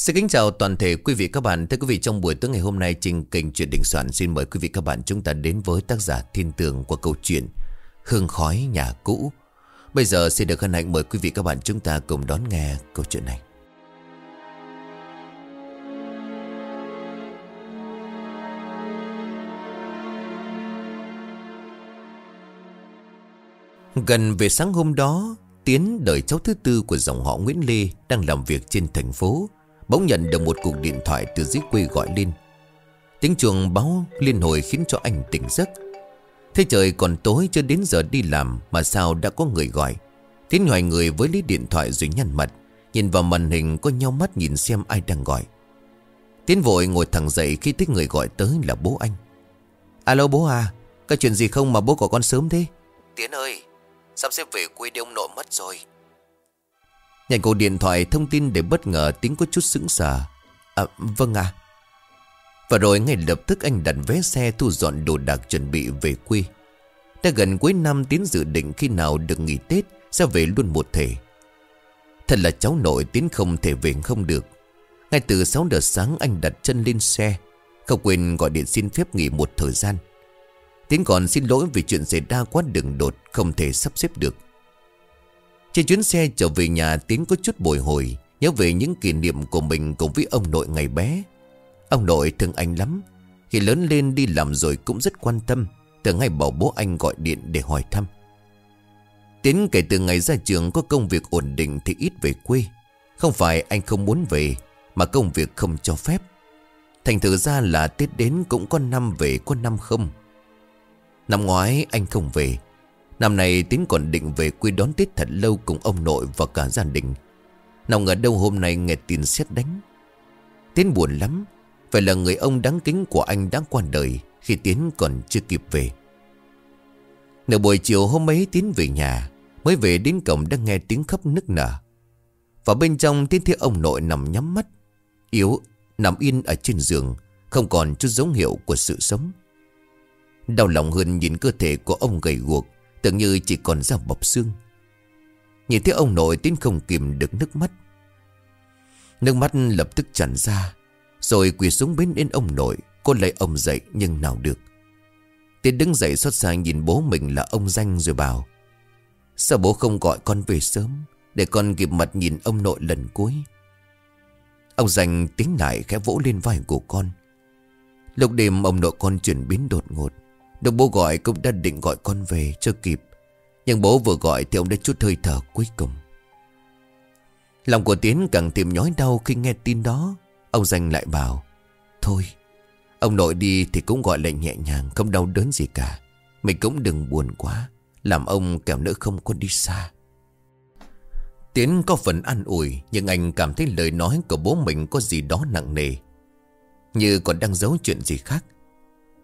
Xin kính chào toàn thể quý vị các bạn. Thưa quý vị, trong buổi tối ngày hôm nay, trình kênh chuyện định soạn xin mời quý vị các bạn chúng ta đến với tác giả thiên tường của câu chuyện Hương khói nhà cũ. Bây giờ xin được hân hạnh mời quý vị các bạn chúng ta cùng đón nghe câu chuyện này. Gần về sáng hôm đó, Tiến đợi cháu thứ tư của dòng họ Nguyễn Lê đang làm việc trên thành phố. Bỗng nhận được một cuộc điện thoại từ dưới quê gọi lên. Tiếng chuông báo liên hồi khiến cho anh tỉnh giấc. Thế trời còn tối chưa đến giờ đi làm mà sao đã có người gọi. Tiến hoài người với lấy điện thoại rồi nhăn mặt. Nhìn vào màn hình có nhau mắt nhìn xem ai đang gọi. Tiến vội ngồi thẳng dậy khi thấy người gọi tới là bố anh. Alo bố à, có chuyện gì không mà bố gọi con sớm thế? Tiến ơi, Sắp xếp về quê đi ông nội mất rồi Nhảy cổ điện thoại thông tin để bất ngờ tính có chút sững sờ. À vâng à Và rồi ngay lập tức anh đặt vé xe thu dọn đồ đạc chuẩn bị về quê. Đã gần cuối năm Tiến dự định khi nào được nghỉ Tết Sẽ về luôn một thể. Thật là cháu nội Tiến không thể về không được. Ngay từ 6 giờ sáng anh đặt chân lên xe. Không quên gọi điện xin phép nghỉ một thời gian. Tiến còn xin lỗi vì chuyện xảy ra quá đường đột Không thể sắp xếp được. Trên chuyến xe trở về nhà, Tiến có chút bồi hồi, Nhớ về những kỷ niệm của mình cùng với ông nội ngày bé. Ông nội thương anh lắm, Khi lớn lên đi làm rồi cũng rất quan tâm, Thường hay bảo bố anh gọi điện để hỏi thăm. Tiến kể từ ngày ra trường có công việc ổn định thì ít về quê. Không phải anh không muốn về, Mà công việc không cho phép. Thành thử ra là Tết đến cũng có năm về, có năm không. Năm ngoái anh không về Năm nay Tiến còn định về quê đón Tết thật lâu cùng ông nội và cả gia đình. Nào ngờ đâu hôm nay nghe tin xét đánh. Tiến buồn lắm, Phải là người ông đáng kính của anh đã qua đời, Khi Tiến còn chưa kịp về. Nửa buổi chiều hôm ấy Tiến về nhà, Mới về đến cổng đã nghe tiếng khóc nức nở. Và bên trong Tiến thấy ông nội nằm nhắm mắt, Yếu, Nằm yên ở trên giường, Không còn chút dấu hiệu của sự sống. Đau lòng hơn nhìn cơ thể của ông gầy guộc Tưởng như chỉ còn da bọc xương. Nhìn thấy ông nội tiến không kìm được nước mắt. Nước mắt lập tức tràn ra, Rồi quỳ xuống bên đến ông nội Cô lấy ông dậy nhưng nào được. Tiến đứng dậy xót xa nhìn bố mình là ông danh rồi bảo, Sao bố không gọi con về sớm Để con kịp mặt nhìn ông nội lần cuối? Ông danh tiếng lại khẽ vỗ lên vai của con. Lúc đêm ông nội con chuyển biến đột ngột được bố gọi cũng đã định gọi con về cho kịp. Nhưng bố vừa gọi thì ông đã chút hơi thở cuối cùng. Lòng của Tiến càng tìm nhói đau khi nghe tin đó. Ông danh lại bảo, Thôi, Ông nội đi thì cũng gọi lại nhẹ nhàng, Không đau đớn gì cả. Mình cũng đừng buồn quá, Làm ông kẻo nữa không có đi xa. Tiến có phần an ủi, Nhưng anh cảm thấy lời nói của bố mình có gì đó nặng nề. Như còn đang giấu chuyện gì khác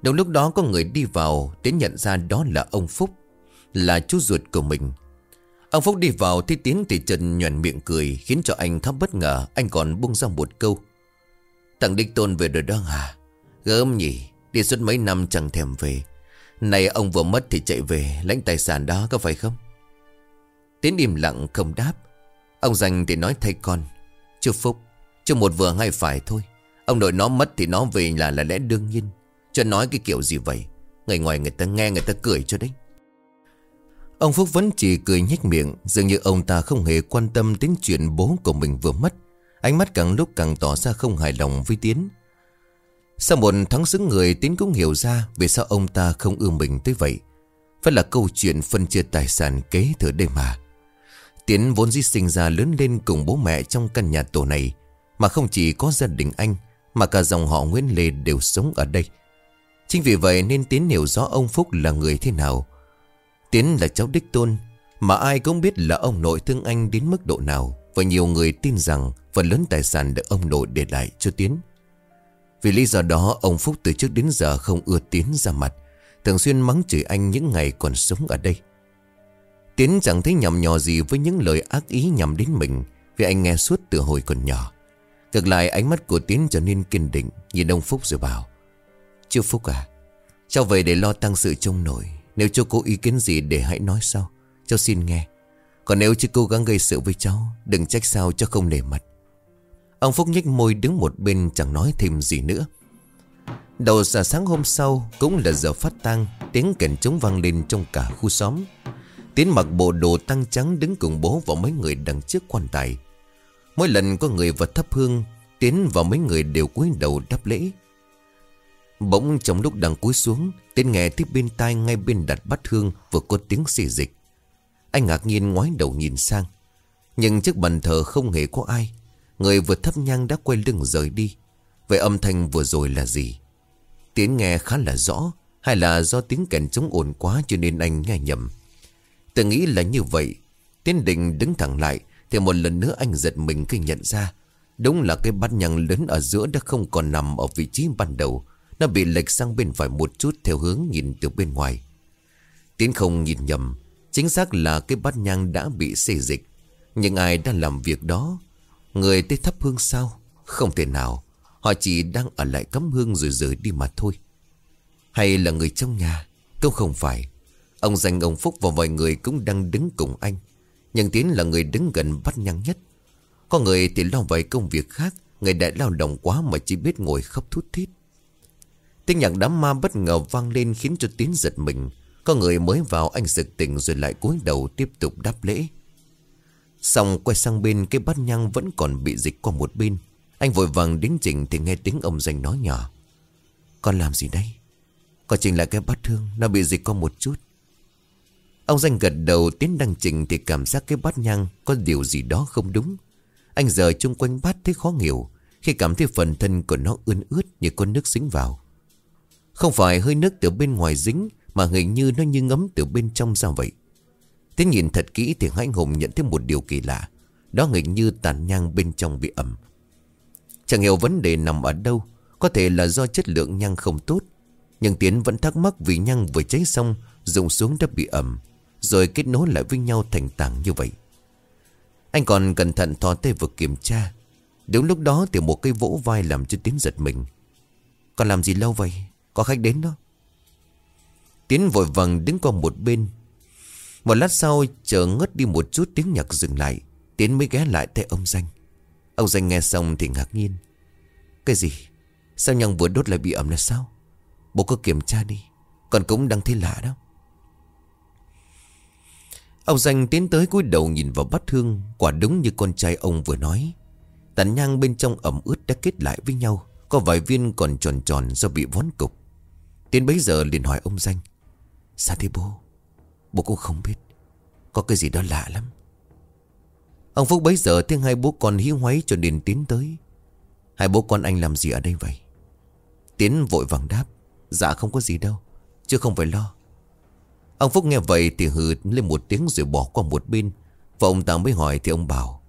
Đúng lúc đó có người đi vào, Tiến nhận ra đó là ông Phúc, Là chú ruột của mình. Ông Phúc đi vào thấy Tiến thì trần nhuận miệng cười, Khiến cho anh thắp bất ngờ, Anh còn buông ra một câu. Tặng Đích Tôn về rồi đó hả? Gớm nhỉ, Đi suốt mấy năm chẳng thèm về. Này ông vừa mất thì chạy về, Lãnh tài sản đó có phải không? Tiến im lặng không đáp. Ông dành thì nói thay con. Chú Phúc, Chú một vừa hay phải thôi. Ông nội nó mất thì nó về là là lẽ đương nhiên cho nói cái kiểu gì vậy. Người ngoài người ta nghe, người ta cười cho đấy. Ông Phúc vẫn chỉ cười nhếch miệng, Dường như ông ta không hề quan tâm đến chuyện bố của mình vừa mất. Ánh mắt càng lúc càng tỏ ra không hài lòng với Tiến. Sau một tháng xứng người, Tiến cũng hiểu ra Vì sao ông ta không ưa mình tới vậy. Phải là câu chuyện phân chia tài sản kế thừa đây mà. Tiến vốn dĩ sinh ra lớn lên cùng bố mẹ trong căn nhà tổ này, Mà không chỉ có gia đình anh, Mà cả dòng họ Nguyễn Lê đều sống ở đây. Chính vì vậy nên Tiến hiểu rõ ông Phúc là người thế nào. Tiến là cháu đích tôn, Mà ai cũng biết là ông nội thương anh đến mức độ nào, Và nhiều người tin rằng Phần lớn tài sản được ông nội để lại cho Tiến. Vì lý do đó, Ông Phúc từ trước đến giờ không ưa Tiến ra mặt, Thường xuyên mắng chửi anh những ngày còn sống ở đây. Tiến chẳng thấy nhầm nhò gì với những lời ác ý nhằm đến mình, Vì anh nghe suốt từ hồi còn nhỏ. Ngược lại, ánh mắt của Tiến trở nên kiên định, Nhìn ông Phúc rồi bảo Chú Phúc à Cháu về để lo tăng sự trông nổi. Nếu chú có ý kiến gì để hãy nói sau. Cháu xin nghe. Còn nếu chú cố gắng gây sự với cháu, Đừng trách sao cho không nể mặt. Ông Phúc nhếch môi đứng một bên, chẳng nói thêm gì nữa. Đầu giờ sáng hôm sau, Cũng là giờ phát tang, Tiếng kèn trống vang lên trong cả khu xóm. Tiến mặc bộ đồ tăng trắng Đứng cùng bố và mấy người đằng trước quan tài. Mỗi lần có người vật thắp hương, Tiến và mấy người đều cúi đầu đáp lễ. Bỗng trong lúc đang cúi xuống Tiến nghe tiếp bên tai ngay bên đặt bát hương Vừa có tiếng xì dịch. Anh ngạc nhiên ngoái đầu nhìn sang. Nhưng trước bàn thờ không hề có ai. Người vừa thắp nhang đã quay lưng rời đi. Vậy âm thanh vừa rồi là gì? Tiến nghe khá là rõ, Hay là do tiếng kèn trống ồn quá cho nên anh nghe nhầm? Tự nghĩ là như vậy. Tiến định đứng thẳng lại, Thì một lần nữa anh giật mình khi nhận ra. Đúng là cái bát nhang lớn ở giữa đã không còn nằm ở vị trí ban đầu. Nó bị lệch sang bên phải một chút theo hướng nhìn từ bên ngoài. Tiến không nhìn nhầm, Chính xác là cái bát nhang đã bị xê dịch. Nhưng ai đang làm việc đó? Người tới thắp hương sao? Không thể nào, Họ chỉ đang ở lại cắm hương rồi rời đi mà thôi. Hay là người trong nhà? Cũng không phải. Ông dành ông Phúc và mọi người cũng đang đứng cùng anh. Nhưng Tiến là người đứng gần bắt nhang nhất. Có người thì lo vài công việc khác, Người đã lao động quá mà chỉ biết ngồi khóc thút thít. Tiếng nhạc đám ma bất ngờ vang lên khiến cho Tiến giật mình. Có người mới vào anh giật tỉnh rồi lại cúi đầu tiếp tục đáp lễ. Xong quay sang bên, cái bát nhang vẫn còn bị dịch qua một bên. Anh vội vàng đến chỉnh thì nghe tiếng ông danh nói nhỏ. Con làm gì đây? Con chỉnh lại cái bát thương Nó bị dịch qua một chút. Ông danh gật đầu, tiến đăng chỉnh Thì cảm giác cái bát nhang Có điều gì đó không đúng. Anh giờ chung quanh bát thấy khó hiểu. Khi cảm thấy phần thân của nó ươn ướt Như con nước dính vào. Không phải hơi nước từ bên ngoài dính, Mà hình như nó như ngấm từ bên trong ra vậy. Thế nhìn thật kỹ thì Hãnh Hùng nhận thấy một điều kỳ lạ. Đó hình như tàn nhang bên trong bị ẩm. Chẳng hiểu vấn đề nằm ở đâu, Có thể là do chất lượng nhang không tốt. Nhưng Tiến vẫn thắc mắc vì nhang vừa cháy xong Dùng xuống đã bị ẩm, Rồi kết nối lại với nhau thành tảng như vậy. Anh còn cẩn thận thò tay vừa kiểm tra. Đúng lúc đó thì một cây vỗ vai làm cho Tiến giật mình. Còn làm gì lâu vậy? Có khách đến đó. Tiến vội vàng đứng qua một bên. Một lát sau chờ ngất đi một chút tiếng nhạc dừng lại. Tiến mới ghé lại tay ông Danh. Ông Danh nghe xong thì ngạc nhiên. Cái gì? Sao nhang vừa đốt lại bị ẩm là sao? Bố cứ kiểm tra đi. Còn cũng đang thấy lạ đó. Ông Danh tiến tới cúi đầu nhìn vào bát hương. Quả đúng như con trai ông vừa nói. Tàn nhang bên trong ẩm ướt đã kết lại với nhau. Có vài viên còn tròn tròn do bị vón cục. Tiến bấy giờ liền hỏi ông Danh. Sao thế bố? Bố cũng không biết. Có cái gì đó lạ lắm. Ông Phúc bấy giờ tiếng hai bố con hí hoáy cho nên tiến tới. Hai bố con anh làm gì ở đây vậy? Tiến vội vàng đáp. Dạ không có gì đâu, Chứ không phải lo. Ông Phúc nghe vậy thì hừ lên một tiếng rồi bỏ qua một bên. Và ông ta mới hỏi thì ông bảo,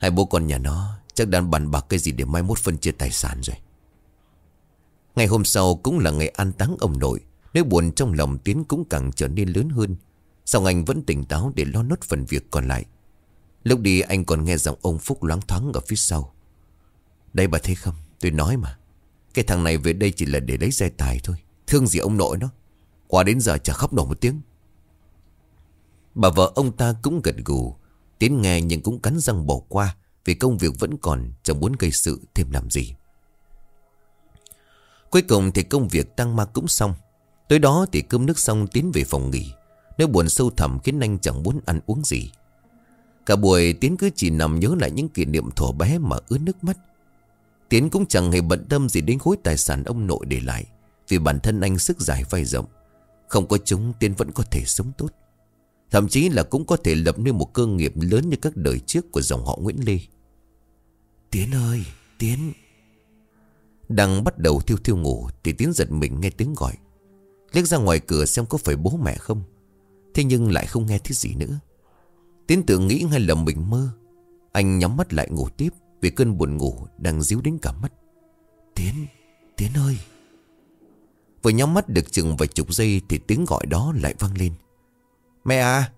Hai bố con nhà nó, Chắc đang bàn bạc cái gì để mai mốt phân chia tài sản rồi. Ngày hôm sau cũng là ngày an táng ông nội. Nỗi buồn trong lòng Tiến cũng càng trở nên lớn hơn. Xong anh vẫn tỉnh táo để lo nốt phần việc còn lại. Lúc đi, anh còn nghe giọng ông Phúc loáng thoáng ở phía sau. Đây bà thấy không? Tôi nói mà. Cái thằng này về đây chỉ là để lấy xe tài thôi. Thương gì ông nội nó? Qua đến giờ chả khóc nổi một tiếng. Bà vợ ông ta cũng gật gù. Tiến nghe nhưng cũng cắn răng bỏ qua Vì công việc vẫn còn, Chẳng muốn gây sự thêm làm gì. Cuối cùng thì công việc tăng ma cũng xong. Tới đó thì cơm nước xong Tiến về phòng nghỉ. Nỗi buồn sâu thẳm khiến anh chẳng muốn ăn uống gì. Cả buổi, Tiến cứ chỉ nằm nhớ lại những kỷ niệm thuở bé mà ướt nước mắt. Tiến cũng chẳng hề bận tâm gì đến khối tài sản ông nội để lại, Vì bản thân anh sức dài vai rộng. Không có chúng, Tiến vẫn có thể sống tốt. Thậm chí là cũng có thể lập nên một cơ nghiệp lớn như các đời trước của dòng họ Nguyễn Lê. Tiến ơi, Tiến đang bắt đầu thiêu thiêu ngủ Thì Tiến giật mình nghe tiếng gọi. Liếc ra ngoài cửa xem có phải bố mẹ không. Thế nhưng lại không nghe thấy gì nữa. Tiến tự nghĩ hay là mình mơ. Anh nhắm mắt lại ngủ tiếp Vì cơn buồn ngủ đang díu đến cả mắt. Tiến, Tiến ơi! Vừa nhắm mắt được chừng vài chục giây Thì tiếng gọi đó lại vang lên. Mẹ à!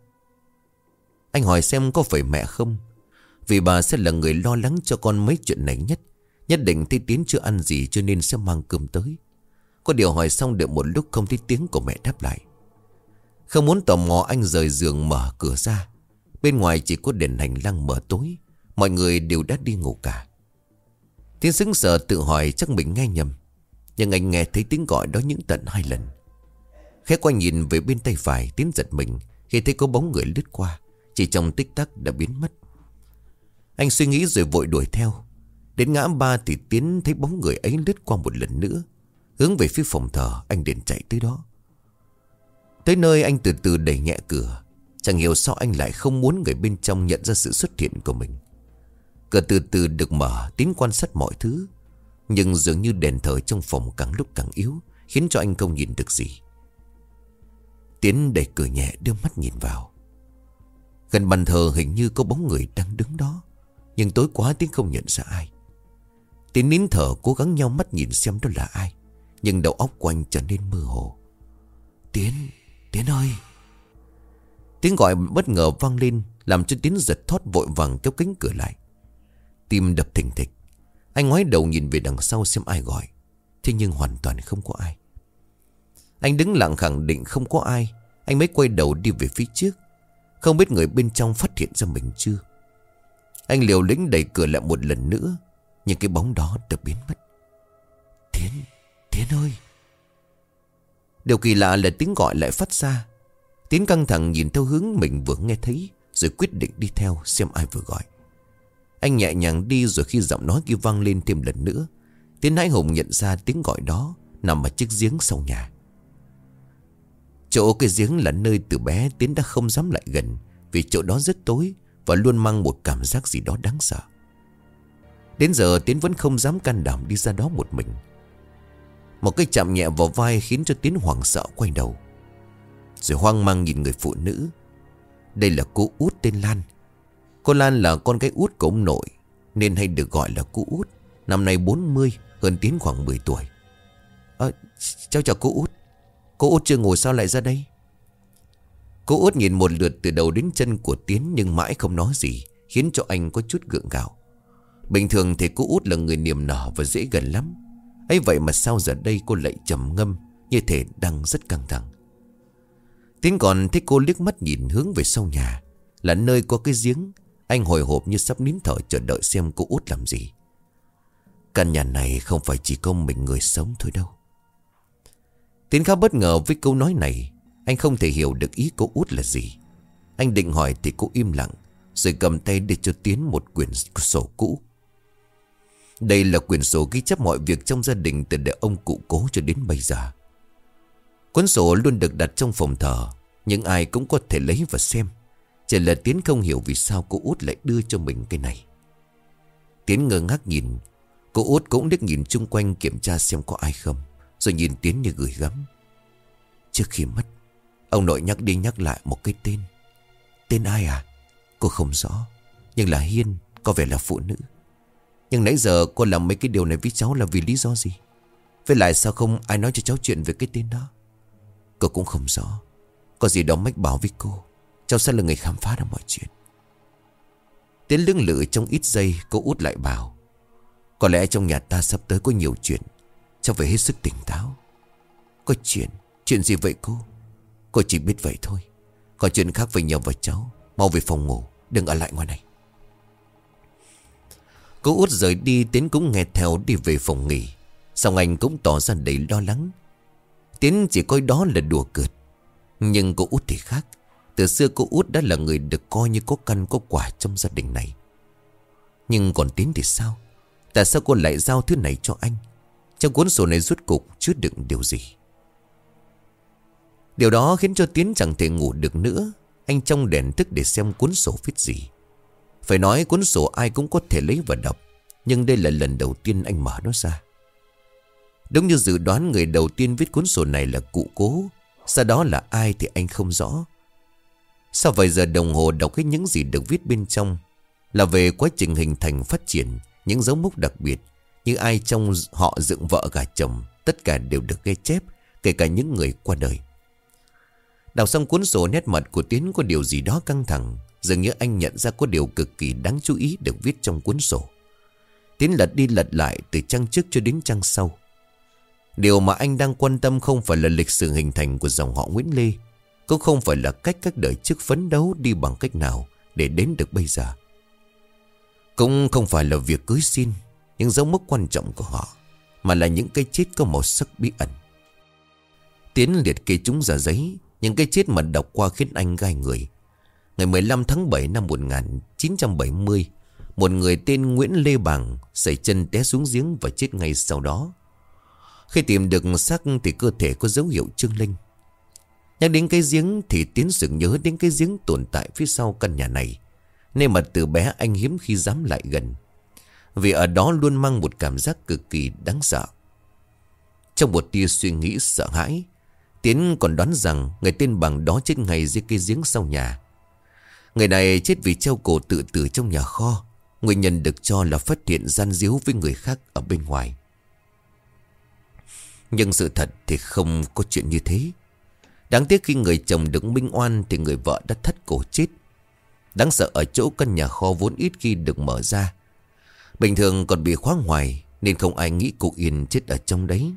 Anh hỏi xem có phải mẹ không? Vì bà sẽ là người lo lắng cho con mấy chuyện này nhất. Nhất định thấy Tiến chưa ăn gì cho nên sẽ mang cơm tới. Có điều hỏi xong được một lúc không thấy tiếng của mẹ đáp lại. Không muốn tò mò, anh rời giường mở cửa ra. Bên ngoài chỉ có đèn hành lang mở tối. Mọi người đều đã đi ngủ cả. Tiến xứng sờ tự hỏi chắc mình nghe nhầm. Nhưng anh nghe thấy tiếng gọi đó những tận hai lần. Khẽ qua nhìn về bên tay phải, Tiến giật mình. Khi thấy có bóng người lướt qua, Chỉ trong tích tắc đã biến mất. Anh suy nghĩ rồi vội đuổi theo. Đến ngã ba thì Tiến thấy bóng người ấy lướt qua một lần nữa. Hướng về phía phòng thờ, Anh liền chạy tới đó. Tới nơi anh từ từ đẩy nhẹ cửa. Chẳng hiểu sao anh lại không muốn người bên trong nhận ra sự xuất hiện của mình. Cửa từ từ được mở, Tiến quan sát mọi thứ. Nhưng dường như đèn thờ trong phòng càng lúc càng yếu, Khiến cho anh không nhìn được gì. Tiến đẩy cửa nhẹ, đưa mắt nhìn vào. Gần bàn thờ hình như có bóng người đang đứng đó. Nhưng tối quá Tiến không nhận ra ai. Tiến nín thở cố gắng nhau mắt nhìn xem đó là ai. Nhưng đầu óc của anh trở nên mơ hồ. Tiến, Tiến ơi! Tiếng gọi bất ngờ vang lên Làm cho Tiến giật thoát vội vàng kéo cánh cửa lại. Tim đập thình thịch. Anh ngoái đầu nhìn về đằng sau xem ai gọi. Thế nhưng hoàn toàn không có ai. Anh đứng lặng khẳng định không có ai. Anh mới quay đầu đi về phía trước. Không biết người bên trong phát hiện ra mình chưa. Anh liều lĩnh đẩy cửa lại một lần nữa. Nhưng cái bóng đó đã biến mất. Tiến, Tiến ơi! Điều kỳ lạ là tiếng gọi lại phát ra. Tiến căng thẳng nhìn theo hướng mình vừa nghe thấy Rồi quyết định đi theo xem ai vừa gọi. Anh nhẹ nhàng đi rồi khi giọng nói kia vang lên thêm lần nữa Tiến hãi hùng nhận ra tiếng gọi đó Nằm ở chiếc giếng sau nhà. Chỗ cái giếng là nơi từ bé Tiến đã không dám lại gần Vì chỗ đó rất tối Và luôn mang một cảm giác gì đó đáng sợ. Đến giờ Tiến vẫn không dám can đảm đi ra đó một mình. Một cái chạm nhẹ vào vai khiến cho Tiến hoảng sợ quay đầu. Rồi hoang mang nhìn người phụ nữ. Đây là cô út tên Lan. Cô Lan là con cái út của ông nội Nên hay được gọi là cô út. Năm nay 40 Hơn Tiến khoảng 10 tuổi. Ờ, à, Cháu chào cô út. Cô út chưa ngồi sao lại ra đây? Cô út nhìn một lượt từ đầu đến chân của Tiến Nhưng mãi không nói gì Khiến cho anh có chút gượng gạo. Bình thường thì cô út là người niềm nở và dễ gần lắm. Ấy vậy mà sao giờ đây cô lại trầm ngâm Như thể đang rất căng thẳng? Tiến còn thấy cô liếc mắt nhìn hướng về sau nhà, Là nơi có cái giếng. Anh hồi hộp như sắp nín thở chờ đợi xem cô út làm gì. Căn nhà này không phải chỉ có mình người sống thôi đâu. Tiến khá bất ngờ với câu nói này. Anh không thể hiểu được ý cô út là gì. Anh định hỏi thì cô im lặng, Rồi cầm tay để cho Tiến một quyển sổ cũ. Đây là quyển sổ ghi chép mọi việc trong gia đình Từ đời ông cụ cố cho đến bây giờ. Cuốn sổ luôn được đặt trong phòng thờ, Nhưng ai cũng có thể lấy và xem. Chỉ là Tiến không hiểu vì sao cô út lại đưa cho mình cái này. Tiến ngơ ngác nhìn, Cô út cũng liếc nhìn chung quanh kiểm tra xem có ai không, Rồi nhìn Tiến như gửi gắm. Trước khi mất, Ông nội nhắc đi nhắc lại một cái tên. Tên ai à? Cô không rõ, Nhưng là Hiên, Có vẻ là phụ nữ. Nhưng nãy giờ cô làm mấy cái điều này với cháu là vì lý do gì? Với lại sao không ai nói cho cháu chuyện về cái tên đó? Cô cũng không rõ. Có gì đó mách bảo với cô, Cháu sẽ là người khám phá ra mọi chuyện. Tiến lưng lự trong ít giây, Cô út lại bảo, Có lẽ trong nhà ta sắp tới có nhiều chuyện, Cháu phải hết sức tỉnh táo. Có chuyện? Chuyện gì vậy cô? Cô chỉ biết vậy thôi. Còn chuyện khác phải nhờ vào cháu, Mau về phòng ngủ, Đừng ở lại ngoài này. Cô út rời đi Tiến cũng nghe theo đi về phòng nghỉ. Xong anh cũng tỏ ra đầy lo lắng. Tiến chỉ coi đó là đùa cợt. Nhưng cô út thì khác. Từ xưa cô út đã là người được coi như có căn có quả trong gia đình này. Nhưng còn Tiến thì sao? Tại sao cô lại giao thứ này cho anh? Trong cuốn sổ này rút cục chứa đựng điều gì? Điều đó khiến cho Tiến chẳng thể ngủ được nữa. Anh trong đèn thức để xem cuốn sổ viết gì. Phải nói cuốn sổ ai cũng có thể lấy và đọc, Nhưng đây là lần đầu tiên anh mở nó ra. Đúng như dự đoán, người đầu tiên viết cuốn sổ này là cụ cố, Sau đó là ai thì anh không rõ. Sau vài giờ đồng hồ đọc hết những gì được viết bên trong, Là về quá trình hình thành, phát triển, Những dấu mốc đặc biệt, Như ai trong họ dựng vợ gà chồng, Tất cả đều được ghi chép, Kể cả những người qua đời. Đọc xong cuốn sổ nét mặt của Tiến có điều gì đó căng thẳng. Dường như anh nhận ra có điều cực kỳ đáng chú ý được viết trong cuốn sổ. Tiến lật đi lật lại từ trang trước cho đến trang sau. Điều mà anh đang quan tâm không phải là lịch sử hình thành của dòng họ Nguyễn Lê, Cũng không phải là cách các đời trước phấn đấu đi bằng cách nào để đến được bây giờ. Cũng không phải là việc cưới xin những dấu mốc quan trọng của họ Mà là những cái chết có màu sắc bí ẩn. Tiến liệt kê chúng ra giấy những cái chết mà đọc qua khiến anh gai người. Ngày 15 tháng 7 năm 1970 Một người tên Nguyễn Lê Bằng Xảy chân té xuống giếng và chết ngay sau đó. Khi tìm được xác thì cơ thể có dấu hiệu trương linh. Nhắc đến cái giếng thì Tiến sự nhớ đến cái giếng tồn tại phía sau căn nhà này Nên mà từ bé anh hiếm khi dám lại gần. Vì ở đó luôn mang một cảm giác cực kỳ đáng sợ. Trong một tia suy nghĩ sợ hãi Tiến còn đoán rằng người tên bằng đó chết ngay dưới cây giếng sau nhà. Người này chết vì treo cổ tự tử trong nhà kho. Nguyên nhân được cho là phát hiện gian díu với người khác ở bên ngoài. Nhưng sự thật thì không có chuyện như thế. Đáng tiếc khi người chồng đứng minh oan Thì người vợ đã thất cổ chết. Đáng sợ ở chỗ căn nhà kho vốn ít khi được mở ra. Bình thường còn bị khóa ngoài Nên không ai nghĩ cụ Yên chết ở trong đấy.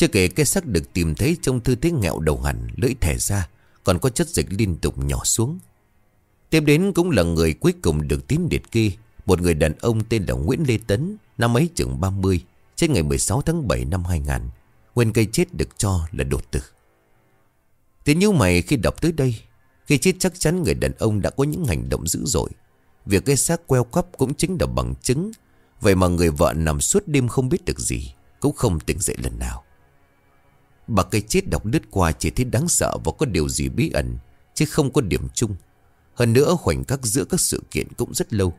Chưa kể cái xác được tìm thấy trong tư thế nghẹo đầu hẳn, Lưỡi thẻ ra, Còn có chất dịch liên tục nhỏ xuống. Tiếp đến cũng là người cuối cùng được tiến liệt kê, Một người đàn ông tên là Nguyễn Lê Tấn, Năm ấy chừng 30 Chết ngày 16 tháng 7 năm 2000 Nguyên cây chết được cho là đột tử. Tiến như mày khi đọc tới đây, Khi chết chắc chắn người đàn ông đã có những hành động dữ dội. Việc cái xác queo quắp cũng chính là bằng chứng. Vậy mà người vợ nằm suốt đêm không biết được gì, Cũng không tỉnh dậy lần nào. Bà cây chết đọc lướt qua chỉ thấy đáng sợ và có điều gì bí ẩn Chứ không có điểm chung Hơn nữa khoảnh khắc giữa các sự kiện cũng rất lâu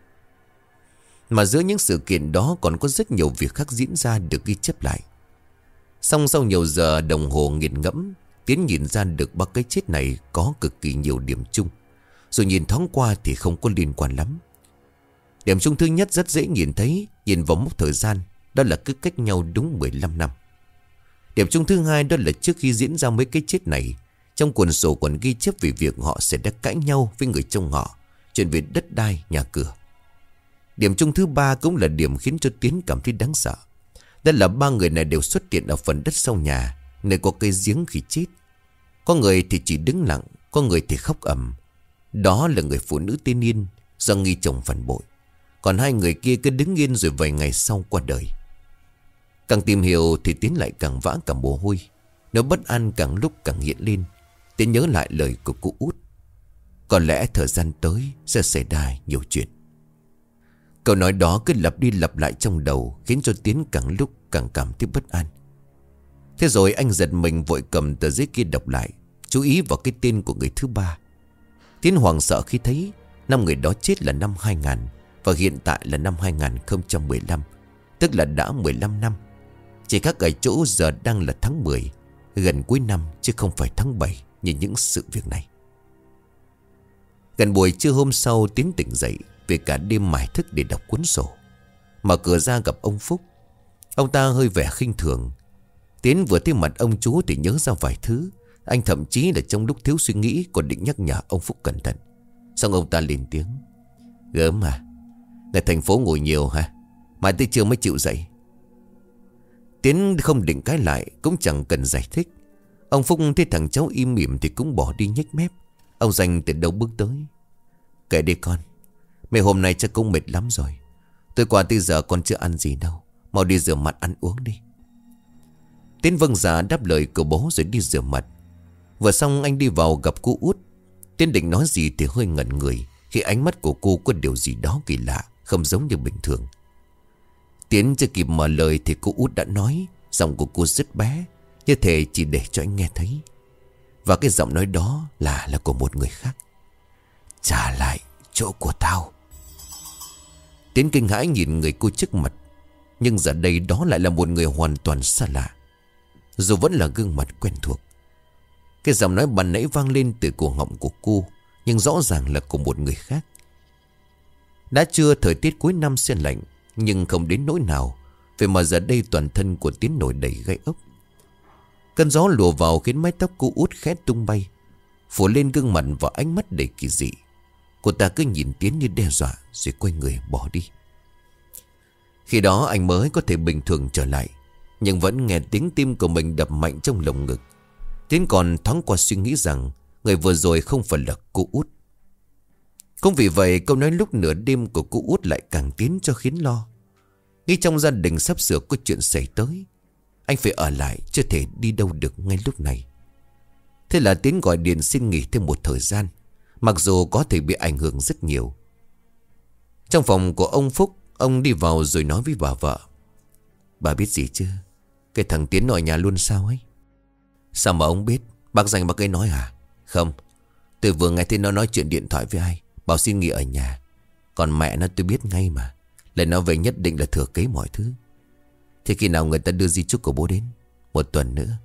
Mà giữa những sự kiện đó còn có rất nhiều việc khác diễn ra được ghi chép lại Xong sau nhiều giờ đồng hồ nghiền ngẫm Tiến nhìn ra được ba cái chết này có cực kỳ nhiều điểm chung. Rồi nhìn thoáng qua thì không có liên quan lắm. Điểm chung thứ nhất rất dễ nhìn thấy, nhìn vào mốc thời gian, đó là cứ cách nhau đúng 15 năm. Điểm chung thứ hai đó là trước khi diễn ra mấy cái chết này, trong quần sổ còn ghi chép về việc họ sẽ đã cãi nhau với người trong họ, chuyện về đất đai, nhà cửa. Điểm chung thứ ba cũng là điểm khiến cho Tiến cảm thấy đáng sợ. Đó là ba người này đều xuất hiện ở phần đất sau nhà, Nơi có cây giếng khi chết Có người thì chỉ đứng lặng Có người thì khóc ầm Đó là người phụ nữ tên Yên Do nghi chồng phản bội Còn hai người kia cứ đứng yên rồi vài ngày sau qua đời Càng tìm hiểu thì Tiến lại càng vã cả mồ hôi. Nó bất an càng lúc càng hiện lên Tiến nhớ lại lời của cụ út. Có lẽ thời gian tới sẽ xảy ra nhiều chuyện. Câu nói đó cứ lặp đi lặp lại trong đầu, Khiến cho Tiến càng lúc càng cảm thấy bất an. Thế rồi anh giật mình vội cầm tờ giấy kia đọc lại, Chú ý vào cái tên của người thứ ba. Tiến hoàng sợ khi thấy Năm người đó chết là năm 2000 Và hiện tại là năm 2015 Tức là đã 15 năm. Chỉ khác ở chỗ giờ đang là tháng 10 Gần cuối năm chứ không phải tháng 7 Như những sự việc này. Gần buổi trưa hôm sau, Tiến tỉnh dậy Vì cả đêm mải thức để đọc cuốn sổ. Mở cửa ra gặp ông Phúc. Ông ta hơi vẻ khinh thường. Tiến vừa thấy mặt ông chú thì nhớ ra vài thứ. Anh thậm chí là trong lúc thiếu suy nghĩ Còn định nhắc nhở ông Phúc cẩn thận. Xong ông ta lên tiếng. Gớm à ngày thành phố ngồi nhiều hả? Mà tới trưa mới chịu dậy. Tiến không định cái lại, Cũng chẳng cần giải thích. Ông Phúc thấy thằng cháu im mỉm Thì cũng bỏ đi nhếch mép. Ông dành từ đâu bước tới? Kệ đi con Mày hôm nay chắc cũng mệt lắm rồi. Tôi qua tới giờ con chưa ăn gì đâu, Mau đi rửa mặt ăn uống đi. Tiến vâng giả đáp lời của bố rồi đi rửa mặt. Vừa xong anh đi vào gặp cô út. Tiến định nói gì thì hơi ngẩn người, Khi ánh mắt của cô có điều gì đó kỳ lạ, Không giống như bình thường. Tiến chưa kịp mở lời thì cô út đã nói. Giọng của cô rất bé, Như thể chỉ để cho anh nghe thấy. Và cái giọng nói đó là là của một người khác. Trả lại chỗ của tao. Tiến kinh hãi nhìn người cô trước mặt. Nhưng giờ đây đó lại là một người hoàn toàn xa lạ. Dù vẫn là gương mặt quen thuộc. Cái giọng nói bàn nãy vang lên từ cổ họng của cô, Nhưng rõ ràng là của một người khác. Đã chưa thời tiết cuối năm xe lạnh nhưng không đến nỗi nào, Vậy mà giờ đây toàn thân của Tiến nổi đầy gai ốc. Cơn gió lùa vào khiến mái tóc cô út khét tung bay, Phủ lên gương mặt và ánh mắt đầy kỳ dị. Cô ta cứ nhìn Tiến như đe dọa Rồi quay người bỏ đi. Khi đó anh mới có thể bình thường trở lại, nhưng vẫn nghe tiếng tim của mình đập mạnh trong lồng ngực. Tiến còn thoáng qua suy nghĩ rằng Người vừa rồi không phải là cô út. Cũng vì vậy, câu nói lúc nửa đêm của cụ út lại càng tiến cho khiến lo. Nghĩ trong gia đình sắp sửa có chuyện xảy tới, Anh phải ở lại, Chưa thể đi đâu được ngay lúc này. Thế là Tiến gọi điện xin nghỉ thêm một thời gian, Mặc dù có thể bị ảnh hưởng rất nhiều. Trong phòng của ông Phúc, Ông đi vào rồi nói với bà vợ, Bà biết gì chưa? Cái thằng Tiến ở nhà luôn sao ấy? Sao mà ông biết? Bác dành bác ấy nói à? Không. Tôi vừa nghe thấy nó nói chuyện điện thoại với ai. Bảo xin nghỉ ở nhà. Còn mẹ nó tôi biết ngay mà. Lần nó về nhất định là thừa kế mọi thứ. Thế khi nào người ta đưa di chúc của bố đến? Một tuần nữa.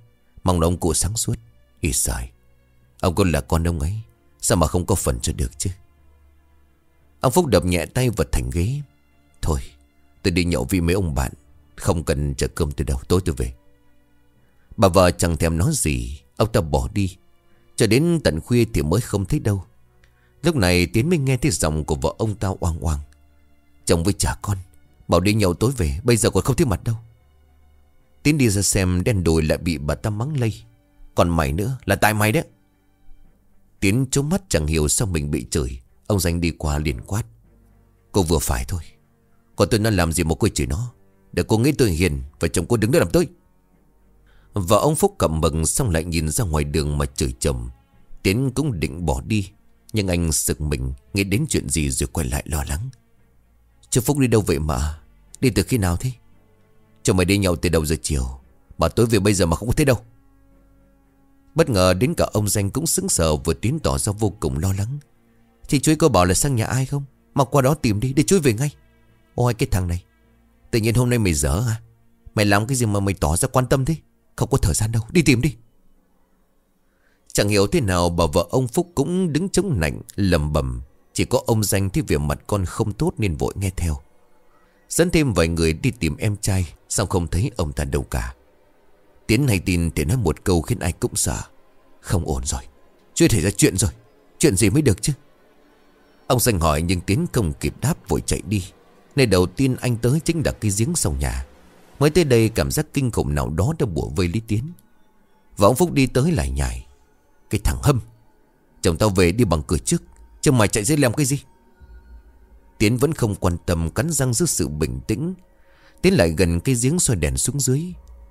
Mong là ông cụ sáng suốt. Ý xài Ông còn là con ông ấy. Sao mà không có phần cho được chứ? Ông Phúc đập nhẹ tay vật thành ghế. Thôi, tôi đi nhậu với mấy ông bạn. Không cần chờ cơm từ đầu Tối tôi về. Bà vợ chẳng thèm nói gì. Ông ta bỏ đi. Cho đến tận khuya thì mới không thấy đâu. Lúc này Tiến mới nghe thấy giọng của vợ ông ta oang oang. Chồng với trả con, Bảo đi nhậu tối về, Bây giờ còn không thấy mặt đâu. Tiến đi ra xem đen đồi lại bị bà ta mắng lây. Còn mày nữa là tại mày đấy. Tiến trốn mắt chẳng hiểu sao mình bị chửi. Ông danh đi qua liền quát. Cô vừa phải thôi. Còn tôi nó làm gì mà cô chửi nó? Để cô nghĩ tôi hiền Và chồng cô đứng đó làm tôi. Vợ ông Phúc cầm mừng xong lại nhìn ra ngoài đường mà chửi chồng. Tiến cũng định bỏ đi. Nhưng anh sực mình, Nghĩ đến chuyện gì rồi quay lại lo lắng. Chú Phúc đi đâu vậy mà? Đi từ khi nào thế? Cho mày đi nhậu từ đầu giờ chiều, Mà tối về bây giờ mà không có thấy đâu. Bất ngờ đến cả ông Danh cũng sững sờ Vừa tiến tỏ ra vô cùng lo lắng. Chị chuối có bảo là sang nhà ai không? Mà qua đó tìm đi, để chuối về ngay. Ôi, cái thằng này. Tự nhiên hôm nay mày dở à Mày làm cái gì mà mày tỏ ra quan tâm thế? Không có thời gian đâu, đi tìm đi. Chẳng hiểu thế nào bà vợ ông Phúc cũng đứng chống nạnh, lầm bầm. Chỉ có ông Danh thấy việc mặt con không tốt nên vội nghe theo. Dẫn thêm vài người đi tìm em trai, Sao không thấy ông ta đâu cả. Tiến hay tin thì nói một câu khiến ai cũng sợ. Không ổn rồi, Chưa thể ra chuyện rồi. Chuyện gì mới được chứ? Ông Danh hỏi nhưng Tiến không kịp đáp vội chạy đi. Nơi đầu tiên anh tới chính là cái giếng sau nhà. Mới tới đây cảm giác kinh khủng nào đó đã bủa vây Lý Tiến. Và ông Phúc đi tới lại nhảy cái thằng hâm. Chồng tao về đi bằng cửa trước, Chứ mày chạy dưới làm cái gì? Tiến vẫn không quan tâm, cắn răng giữ sự bình tĩnh. Tiến lại gần cái giếng xoay đèn xuống dưới.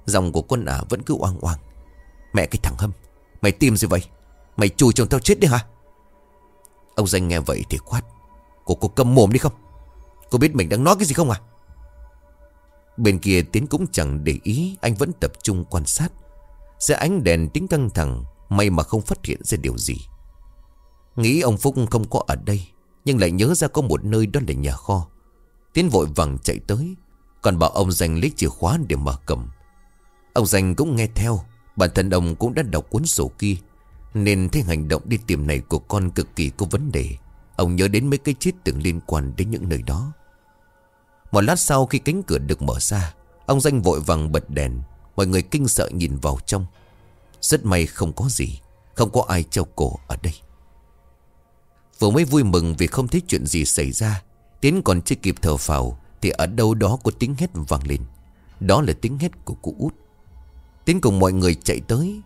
Dòng của con ả vẫn cứ oang oang. Mẹ cái thằng hâm, Mày tìm gì vậy? Mày chùi chồng tao chết đi hả? Ông danh nghe vậy thì quát. Cô có cầm mồm đi không? Cô biết mình đang nói cái gì không à? Bên kia Tiến cũng chẳng để ý, Anh vẫn tập trung quan sát. Giữa ánh đèn tính căng thẳng May mà không phát hiện ra điều gì. Nghĩ ông Phúc không có ở đây, Nhưng lại nhớ ra có một nơi đó là nhà kho. Tiến vội vàng chạy tới, Còn bảo ông danh lấy chìa khóa để mở cầm. Ông danh cũng nghe theo, Bản thân ông cũng đã đọc cuốn sổ kia, Nên thấy hành động đi tìm này của con cực kỳ có vấn đề. Ông nhớ đến mấy cái chết từng liên quan đến những nơi đó. Một lát sau khi cánh cửa được mở ra, Ông danh vội vàng bật đèn, Mọi người kinh sợ nhìn vào trong. Rất may không có gì, Không có ai treo cổ ở đây. Vừa mới vui mừng vì không thấy chuyện gì xảy ra, Tiến còn chưa kịp thở phào Thì ở đâu đó có tiếng hét vang lên. Đó là tiếng hét của cụ út. Tiến cùng mọi người chạy tới,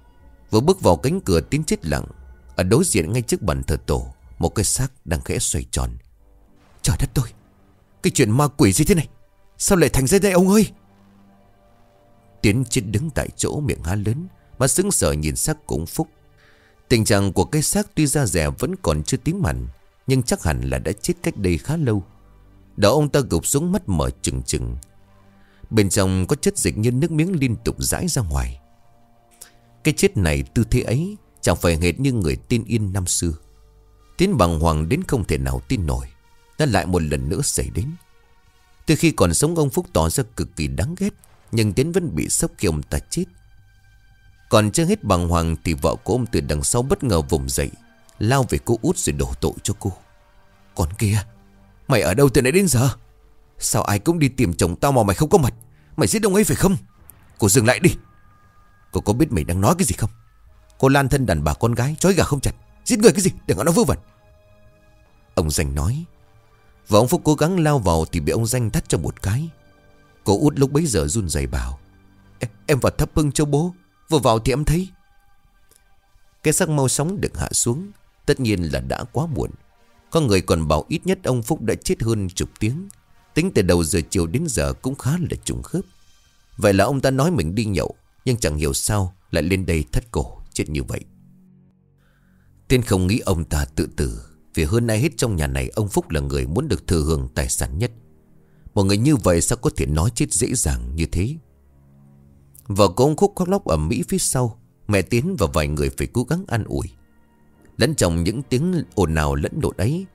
Vừa bước vào cánh cửa Tiến chết lặng, Ở đối diện ngay trước bàn thờ tổ, Một cái xác đang khẽ xoay tròn. Trời đất tôi Cái chuyện ma quỷ gì thế này? Sao lại thành ra đây ông ơi? Tiến chết đứng tại chỗ miệng há lớn mà sững sờ nhìn xác cũng phúc. Tình trạng của cái xác tuy da rẻ vẫn còn chưa tím hẳn Nhưng chắc hẳn là đã chết cách đây khá lâu. Đó ông ta gục xuống mắt mở trừng trừng. Bên trong có chất dịch như nước miếng liên tục rãi ra ngoài. Cái chết này tư thế ấy Chẳng phải hệt như người tin yên năm xưa. Tiến bằng hoàng đến không thể nào tin nổi, Nó lại một lần nữa xảy đến. Từ khi còn sống, ông Phúc tỏ ra cực kỳ đáng ghét, Nhưng Tiến vẫn bị sốc khi ông ta chết. Còn chưa hết bằng hoàng Thì vợ của ông từ đằng sau bất ngờ vùng dậy Lao về cô út rồi đổ tội cho cô. Còn kia Mày ở đâu từ nãy đến giờ? Sao ai cũng đi tìm chồng tao mà mày không có mặt? Mày giết ông ấy phải không? Cô dừng lại đi. Cô có biết mày đang nói cái gì không? Cô lan thân đàn bà con gái Chói gà không chặt Giết người cái gì? Đừng có nói vớ vẩn. Ông Danh nói Và ông Phúc cố gắng lao vào Thì bị ông Danh thắt cho một cái. Cô út lúc bấy giờ run rẩy bảo em, em vào thắp hương cho bố. Vừa vào thì em thấy Cái sắc mau sóng được hạ xuống, Tất nhiên là đã quá muộn. Có người còn bảo ít nhất ông Phúc đã chết hơn chục tiếng. Tính từ đầu giờ chiều đến giờ cũng khá là trùng khớp. Vậy là ông ta nói mình đi nhậu, Nhưng chẳng hiểu sao lại lên đây thất cổ, chết như vậy. Tiên không nghĩ ông ta tự tử, Vì hơn ai hết trong nhà này Ông Phúc là người muốn được thừa hưởng tài sản nhất. Một người như vậy sao có thể nói chết dễ dàng như thế? Vợ cũng Khúc khóc lóc ở Mỹ phía sau Mẹ Tiến và vài người phải cố gắng an ủi. Lẫn trong những tiếng ồn ào lẫn lộn ấy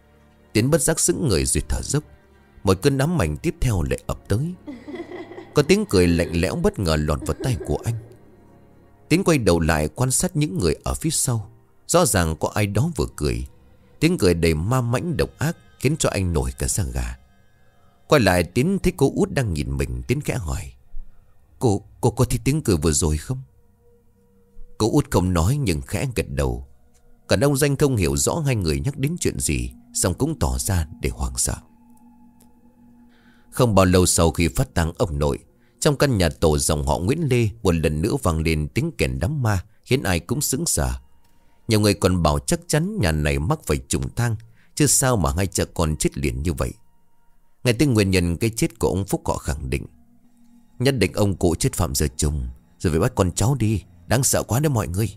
Tiến bất giác sững người rồi thở dốc. Một cơn nắm mạnh tiếp theo lại ập tới. Có tiếng cười lạnh lẽo bất ngờ lọt vào tay của anh. Tiến quay đầu lại quan sát những người ở phía sau. Rõ ràng có ai đó vừa cười. Tiếng cười đầy ma mãnh độc ác Khiến cho anh nổi cả da gà. Quay lại Tiến thấy cô út đang nhìn mình Tiến khẽ hỏi Cô, cô có thấy tiếng cười vừa rồi không? Cô út không nói nhưng khẽ gật đầu. Cả ông danh không hiểu rõ hai người nhắc đến chuyện gì, Xong cũng tỏ ra để hoang sợ. Không bao lâu sau khi phát tang ông nội, Trong căn nhà tổ dòng họ Nguyễn Lê, Một lần nữa vang lên tiếng kèn đám ma, Khiến ai cũng sững sờ. Nhiều người còn bảo chắc chắn nhà này mắc phải trùng thang Chứ sao mà hai cha con chết liền như vậy? Ngay tới nguyên nhân cái chết của ông Phúc, họ khẳng định Nhất định ông cụ chết phạm giờ trùng, Rồi phải bắt con cháu đi. Đáng sợ quá đấy mọi người.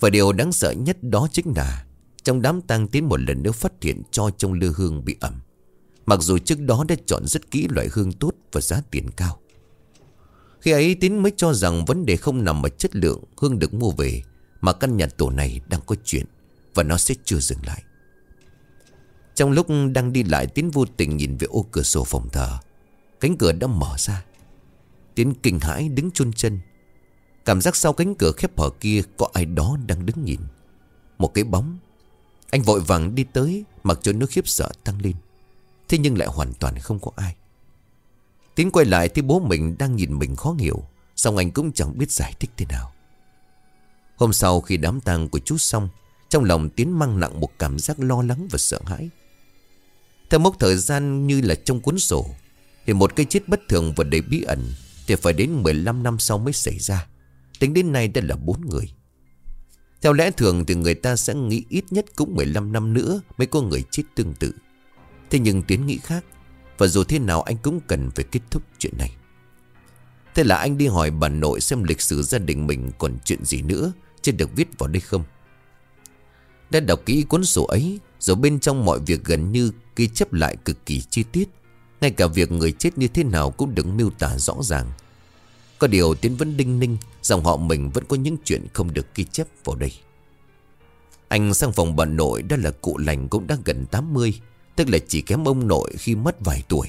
Và điều đáng sợ nhất đó chính là Trong đám tang tiến một lần nữa phát hiện cho trong lư hương bị ẩm. Mặc dù trước đó đã chọn rất kỹ loại hương tốt và giá tiền cao. Khi ấy Tín mới cho rằng vấn đề không nằm ở chất lượng hương được mua về, Mà căn nhà tổ này đang có chuyện Và nó sẽ chưa dừng lại. Trong lúc đang đi lại, Tín vô tình nhìn về ô cửa sổ phòng thờ. Cánh cửa đã mở ra. Tiến kinh hãi đứng chôn chân. Cảm giác sau cánh cửa khép hở kia Có ai đó đang đứng nhìn. Một cái bóng. Anh vội vàng đi tới, Mặc cho nước khiếp sợ tăng lên. Thế nhưng lại hoàn toàn không có ai. Tiến quay lại thì bố mình đang nhìn mình khó hiểu Xong anh cũng chẳng biết giải thích thế nào. Hôm sau khi đám tang của chú xong, Trong lòng Tiến mang nặng một cảm giác lo lắng và sợ hãi. Theo mốc thời gian như là trong cuốn sổ thì một cái chết bất thường và đầy bí ẩn Thì phải đến 15 năm sau mới xảy ra. Tính đến nay đã là bốn người. Theo lẽ thường thì người ta sẽ nghĩ ít nhất cũng 15 năm nữa Mới có người chết tương tự. Thế nhưng Tiến nghĩ khác, Và dù thế nào anh cũng cần phải kết thúc chuyện này. Thế là anh đi hỏi bà nội xem lịch sử gia đình mình còn chuyện gì nữa Chứ được viết vào đây không. Đã đọc kỹ cuốn sổ ấy, Rồi bên trong mọi việc gần như ghi chép lại cực kỳ chi tiết. Ngay cả việc người chết như thế nào cũng được miêu tả rõ ràng. Có điều Tiến vẫn đinh ninh Dòng họ mình vẫn có những chuyện không được ghi chép vào đây. Anh sang phòng bà nội Đó là cụ lành cũng đã gần 80 Tức là chỉ kém ông nội khi mất vài tuổi.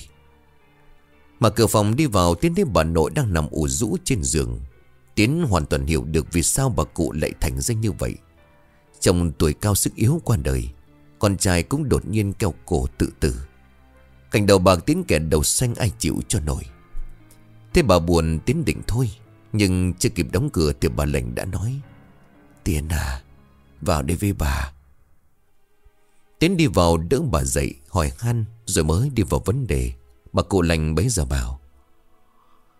Mà cửa phòng đi vào, Tiến thấy bà nội đang nằm ủ rũ trên giường. Tiến hoàn toàn hiểu được Vì sao bà cụ lại thành danh như vậy. Chồng tuổi cao sức yếu qua đời, Con trai cũng đột nhiên kêu cổ tự tử. Cảnh đầu bạc Tiến kẻ đầu xanh ai chịu cho nổi. Thế bà buồn Tiến định thôi, Nhưng chưa kịp đóng cửa Thì bà lệnh đã nói Tiến à Vào đây với bà. Tiến đi vào đỡ bà dậy, Hỏi han, Rồi mới đi vào vấn đề. Bà cụ lành bấy giờ bảo,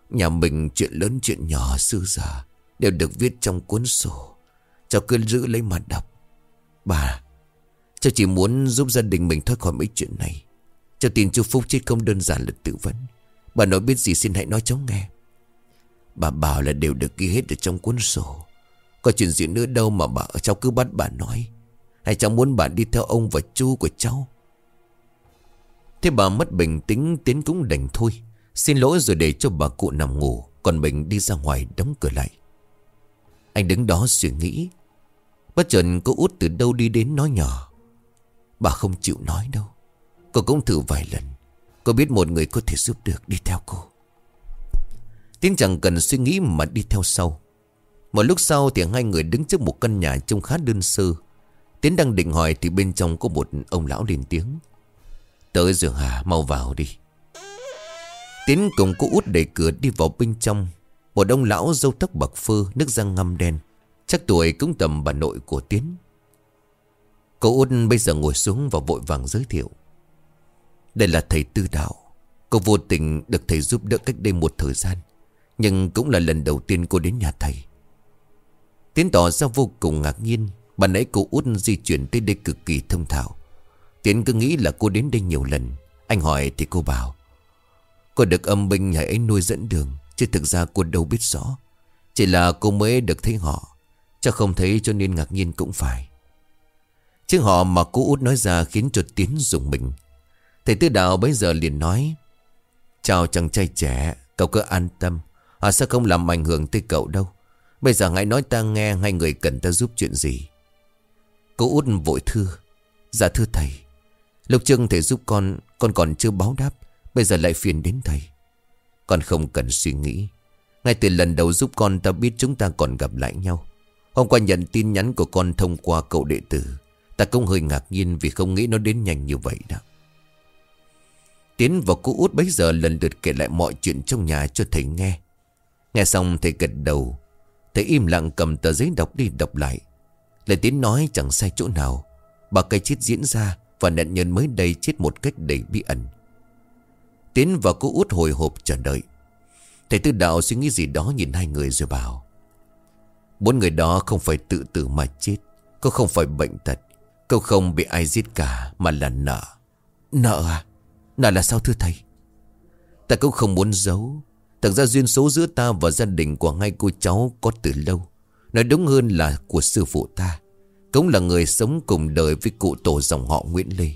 Nhà mình chuyện lớn chuyện nhỏ xưa giờ Đều được viết trong cuốn sổ. Cháu cứ giữ lấy mà đọc. Bà, Cháu chỉ muốn giúp gia đình mình thoát khỏi mấy chuyện này. Cháu tin chú Phúc chết không đơn giản là tự vấn. Bà nói biết gì xin hãy nói cháu nghe. Bà bảo là đều được ghi hết ở trong cuốn sổ. Có chuyện gì nữa đâu mà bà cháu cứ bắt bà nói. Hay cháu muốn bà đi theo ông và chú của cháu. Thế bà mất bình tĩnh, Tiến cũng đành thôi. Xin lỗi rồi để cho bà cụ nằm ngủ, Còn mình đi ra ngoài đóng cửa lại. Anh đứng đó suy nghĩ. Bất chợt cô út từ đâu đi đến nói nhỏ. Bà không chịu nói đâu. Cô cũng thử vài lần. Cô biết một người có thể giúp được đi theo cô. Tiến chẳng cần suy nghĩ mà đi theo sau. Một lúc sau thì hai người đứng trước một căn nhà trông khá đơn sơ. Tiến đang định hỏi thì bên trong có một ông lão lên tiếng. Tới rồi hà mau vào đi. Tiến cùng cô út đẩy cửa đi vào bên trong. Một ông lão dâu tóc bạc phơ, Nước răng ngăm đen. Chắc tuổi cũng tầm bà nội của Tiến. Cô út bây giờ ngồi xuống và vội vàng giới thiệu. Đây là thầy tư đạo. Cô vô tình được thầy giúp đỡ cách đây một thời gian, Nhưng cũng là lần đầu tiên cô đến nhà thầy. Tiến tỏ ra vô cùng ngạc nhiên Bà nãy cô út di chuyển tới đây cực kỳ thông thạo. Tiến cứ nghĩ là cô đến đây nhiều lần, Anh hỏi thì cô bảo, Cô được âm binh nhà ấy nuôi dẫn đường, Chứ thực ra cô đâu biết rõ. Chỉ là cô mới được thấy họ, Chắc không thấy cho nên ngạc nhiên cũng phải. Chứ họ mà cô út nói ra Khiến cho Tiến dùng mình. Thầy tư đạo bây giờ liền nói, Chào chàng trai trẻ, Cậu cứ an tâm. À sẽ không làm ảnh hưởng tới cậu đâu? Bây giờ hãy nói ta nghe Hai người cần ta giúp chuyện gì. Cô út vội thưa Dạ thưa thầy lục trưng thầy giúp con Con còn chưa báo đáp, Bây giờ lại phiền đến thầy. Con không cần suy nghĩ, Ngay từ lần đầu giúp con ta biết chúng ta còn gặp lại nhau. Hôm qua nhận tin nhắn của con thông qua cậu đệ tử, Ta cũng hơi ngạc nhiên vì không nghĩ nó đến nhanh như vậy đó. Tiến và cô út bấy giờ lần lượt kể lại mọi chuyện trong nhà cho thầy nghe. Nghe xong, thầy gật đầu. Thầy im lặng cầm tờ giấy đọc đi đọc lại. Lời Tiến nói chẳng sai chỗ nào. Bà cây chết diễn ra Và nạn nhân mới đây chết một cách đầy bí ẩn. Tiến và cô út hồi hộp chờ đợi. Thầy tư đạo suy nghĩ gì đó nhìn hai người rồi bảo. Bốn người đó không phải tự tử mà chết. Cô không phải bệnh tật. Cô không bị ai giết cả Mà là nợ. Nợ à? Nào là sao thưa thầy? Ta cũng không muốn giấu. Thật ra duyên số giữa ta và gia đình của hai cô cháu có từ lâu. Nói đúng hơn là của sư phụ ta. Cũng là người sống cùng đời với cụ tổ dòng họ Nguyễn Lê.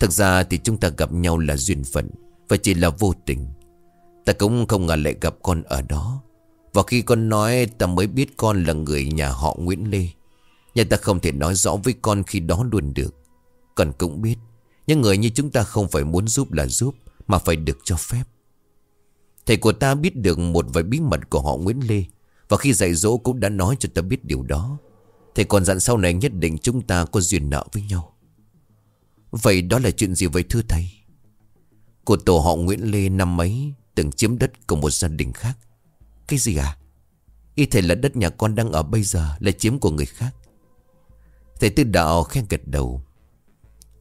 Thật ra thì chúng ta gặp nhau là duyên phận Và chỉ là vô tình. Ta cũng không ngờ lại gặp con ở đó. Và khi con nói, ta mới biết con là người nhà họ Nguyễn Lê. Nhưng ta không thể nói rõ với con khi đó luôn được. Con cũng biết. Những người như chúng ta không phải muốn giúp là giúp, Mà phải được cho phép. Thầy của ta biết được một vài bí mật của họ Nguyễn Lê, Và khi dạy dỗ cũng đã nói cho ta biết điều đó. Thầy còn dặn sau này nhất định chúng ta có duyên nợ với nhau. Vậy đó là chuyện gì vậy thưa thầy? Của tổ họ Nguyễn Lê năm ấy, Từng chiếm đất của một gia đình khác. Cái gì à? Y thầy là đất nhà con đang ở bây giờ Là chiếm của người khác. Thầy tư đạo khen gật đầu.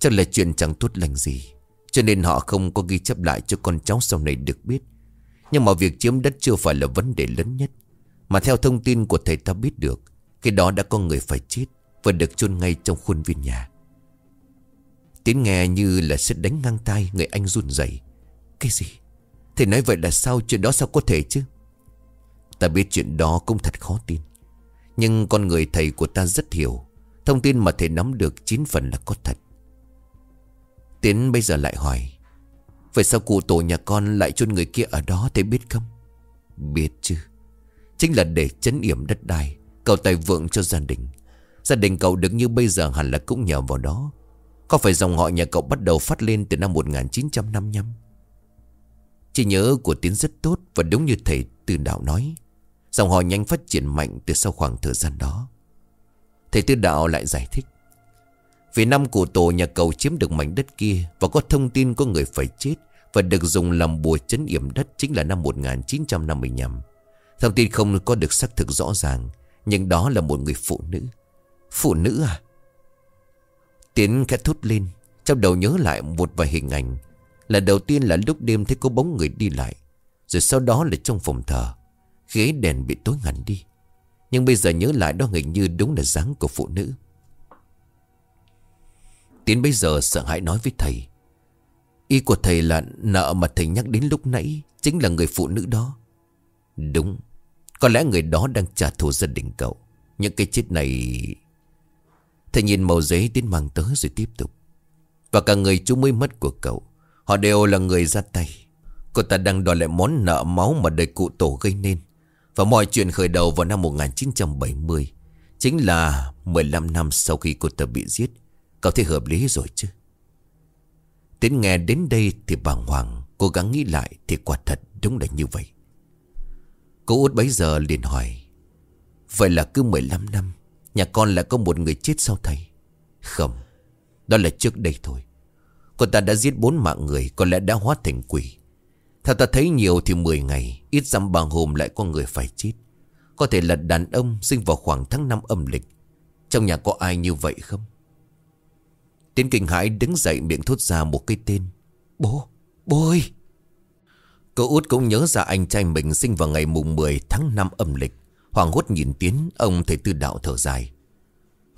Chắc là chuyện chẳng tốt lành gì? Cho nên họ không có ghi chép lại cho con cháu sau này được biết. Nhưng mà việc chiếm đất chưa phải là vấn đề lớn nhất. Mà theo thông tin của thầy ta biết được Khi đó đã có người phải chết Và được chôn ngay trong khuôn viên nhà. Tiến nghe như là sẽ đánh ngang tay Người anh run rẩy. Cái gì? Thầy nói vậy là sao? Chuyện đó sao có thể chứ? Ta biết chuyện đó cũng thật khó tin. Nhưng con người thầy của ta rất hiểu. Thông tin mà thầy nắm được chín phần là có thật. Tiến bây giờ lại hỏi, Vậy sao cụ tổ nhà con lại chôn người kia ở đó thế biết không? Biết chứ. Chính là để chấn yểm đất đai, Cầu tài vượng cho gia đình. Gia đình cậu được như bây giờ hẳn là cũng nhờ vào đó. Có phải dòng họ nhà cậu bắt đầu phát lên từ năm 1955 Chỉ nhớ của Tiến rất tốt Và đúng như thầy Tư Đạo nói. Dòng họ nhanh phát triển mạnh từ sau khoảng thời gian đó. Thầy Tư Đạo lại giải thích vì năm của tổ nhà cậu chiếm được mảnh đất kia Và có thông tin có người phải chết Và được dùng làm bùa chấn yểm đất Chính là năm 1955 Thông tin không có được xác thực rõ ràng, Nhưng đó là một người phụ nữ. Phụ nữ à? Tiến khẽ thốt lên, Trong đầu nhớ lại một vài hình ảnh. Là đầu tiên là lúc đêm thấy có bóng người đi lại, Rồi sau đó là trong phòng thờ. Ghế đèn bị tối ngắn đi. Nhưng bây giờ nhớ lại đó hình như đúng là dáng của phụ nữ. Tiến bây giờ sợ hãi nói với thầy. Ý của thầy là nợ mà thầy nhắc đến lúc nãy, Chính là người phụ nữ đó. Đúng, Có lẽ người đó đang trả thù gia đình cậu. Những cái chết này Thầy nhìn màu giấy tiến mang tới rồi tiếp tục. Và cả người chú mới mất của cậu, Họ đều là người ra tay. Cô ta đang đòi lại món nợ máu mà đời cụ tổ gây nên. Và mọi chuyện khởi đầu vào năm 1970 Chính là 15 năm sau khi cô ta bị giết. Cậu thấy hợp lý rồi chứ? Tiến nghe đến đây thì bàng hoàng, Cố gắng nghĩ lại thì quả thật đúng là như vậy. Cô út bấy giờ liền hỏi, Vậy là cứ 15 năm, Nhà con lại có một người chết sau thầy? Không, Đó là trước đây thôi. Cô ta đã giết bốn mạng người, Có lẽ đã hóa thành quỷ. Theo ta thấy nhiều thì 10 ngày, Ít dăm bằng hôm lại có người phải chết. Có thể là đàn ông sinh vào khoảng tháng 5 âm lịch. Trong nhà có ai như vậy không? Tiến kinh hãi đứng dậy miệng thốt ra một cái tên. Bố Bố ơi! Cô út cũng nhớ ra anh trai mình sinh vào ngày mùng 10 tháng 5 âm lịch. Hoàng hốt nhìn Tiến, Ông thầy tư đạo thở dài.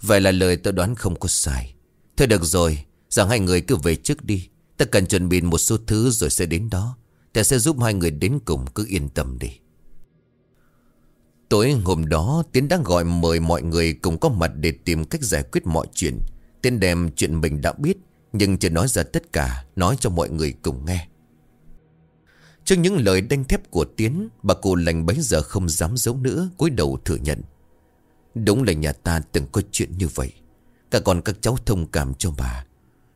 Vậy là lời tôi đoán không có sai. Thôi được rồi, Rằng hai người cứ về trước đi. Ta cần chuẩn bị một số thứ rồi sẽ đến đó. Ta sẽ giúp hai người đến cùng cứ yên tâm đi. Tối hôm đó, Tiến đã gọi mời mọi người cùng có mặt để tìm cách giải quyết mọi chuyện tiên đem chuyện mình đã biết, Nhưng chưa nói ra tất cả, Nói cho mọi người cùng nghe. Trước những lời đanh thép của Tiến, Bà cụ lành bấy giờ không dám giấu nữa, cúi đầu thừa nhận. Đúng là nhà ta từng có chuyện như vậy. Cả còn các cháu thông cảm cho bà.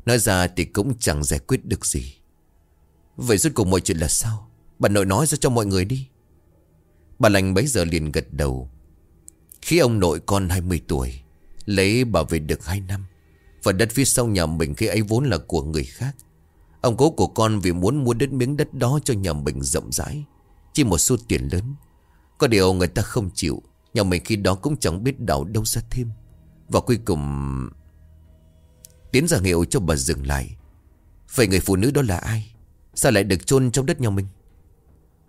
Nói ra thì cũng chẳng giải quyết được gì. Vậy rốt cuộc mọi chuyện là sao? Bà nội nói ra cho mọi người đi. Bà lành bấy giờ liền gật đầu. Khi ông nội con 20 tuổi, Lấy bà về được 2 năm và đất phía sau nhà mình khi ấy vốn là của người khác. Ông cố của con vì muốn mua đất miếng đất đó cho nhà mình rộng rãi. Chỉ một số tiền lớn. Có điều người ta không chịu. Nhà mình khi đó cũng chẳng biết đảo đâu ra thêm. Và cuối cùng, Tiến ra hiệu cho bà dừng lại. Vậy người phụ nữ đó là ai? Sao lại được chôn trong đất nhà mình?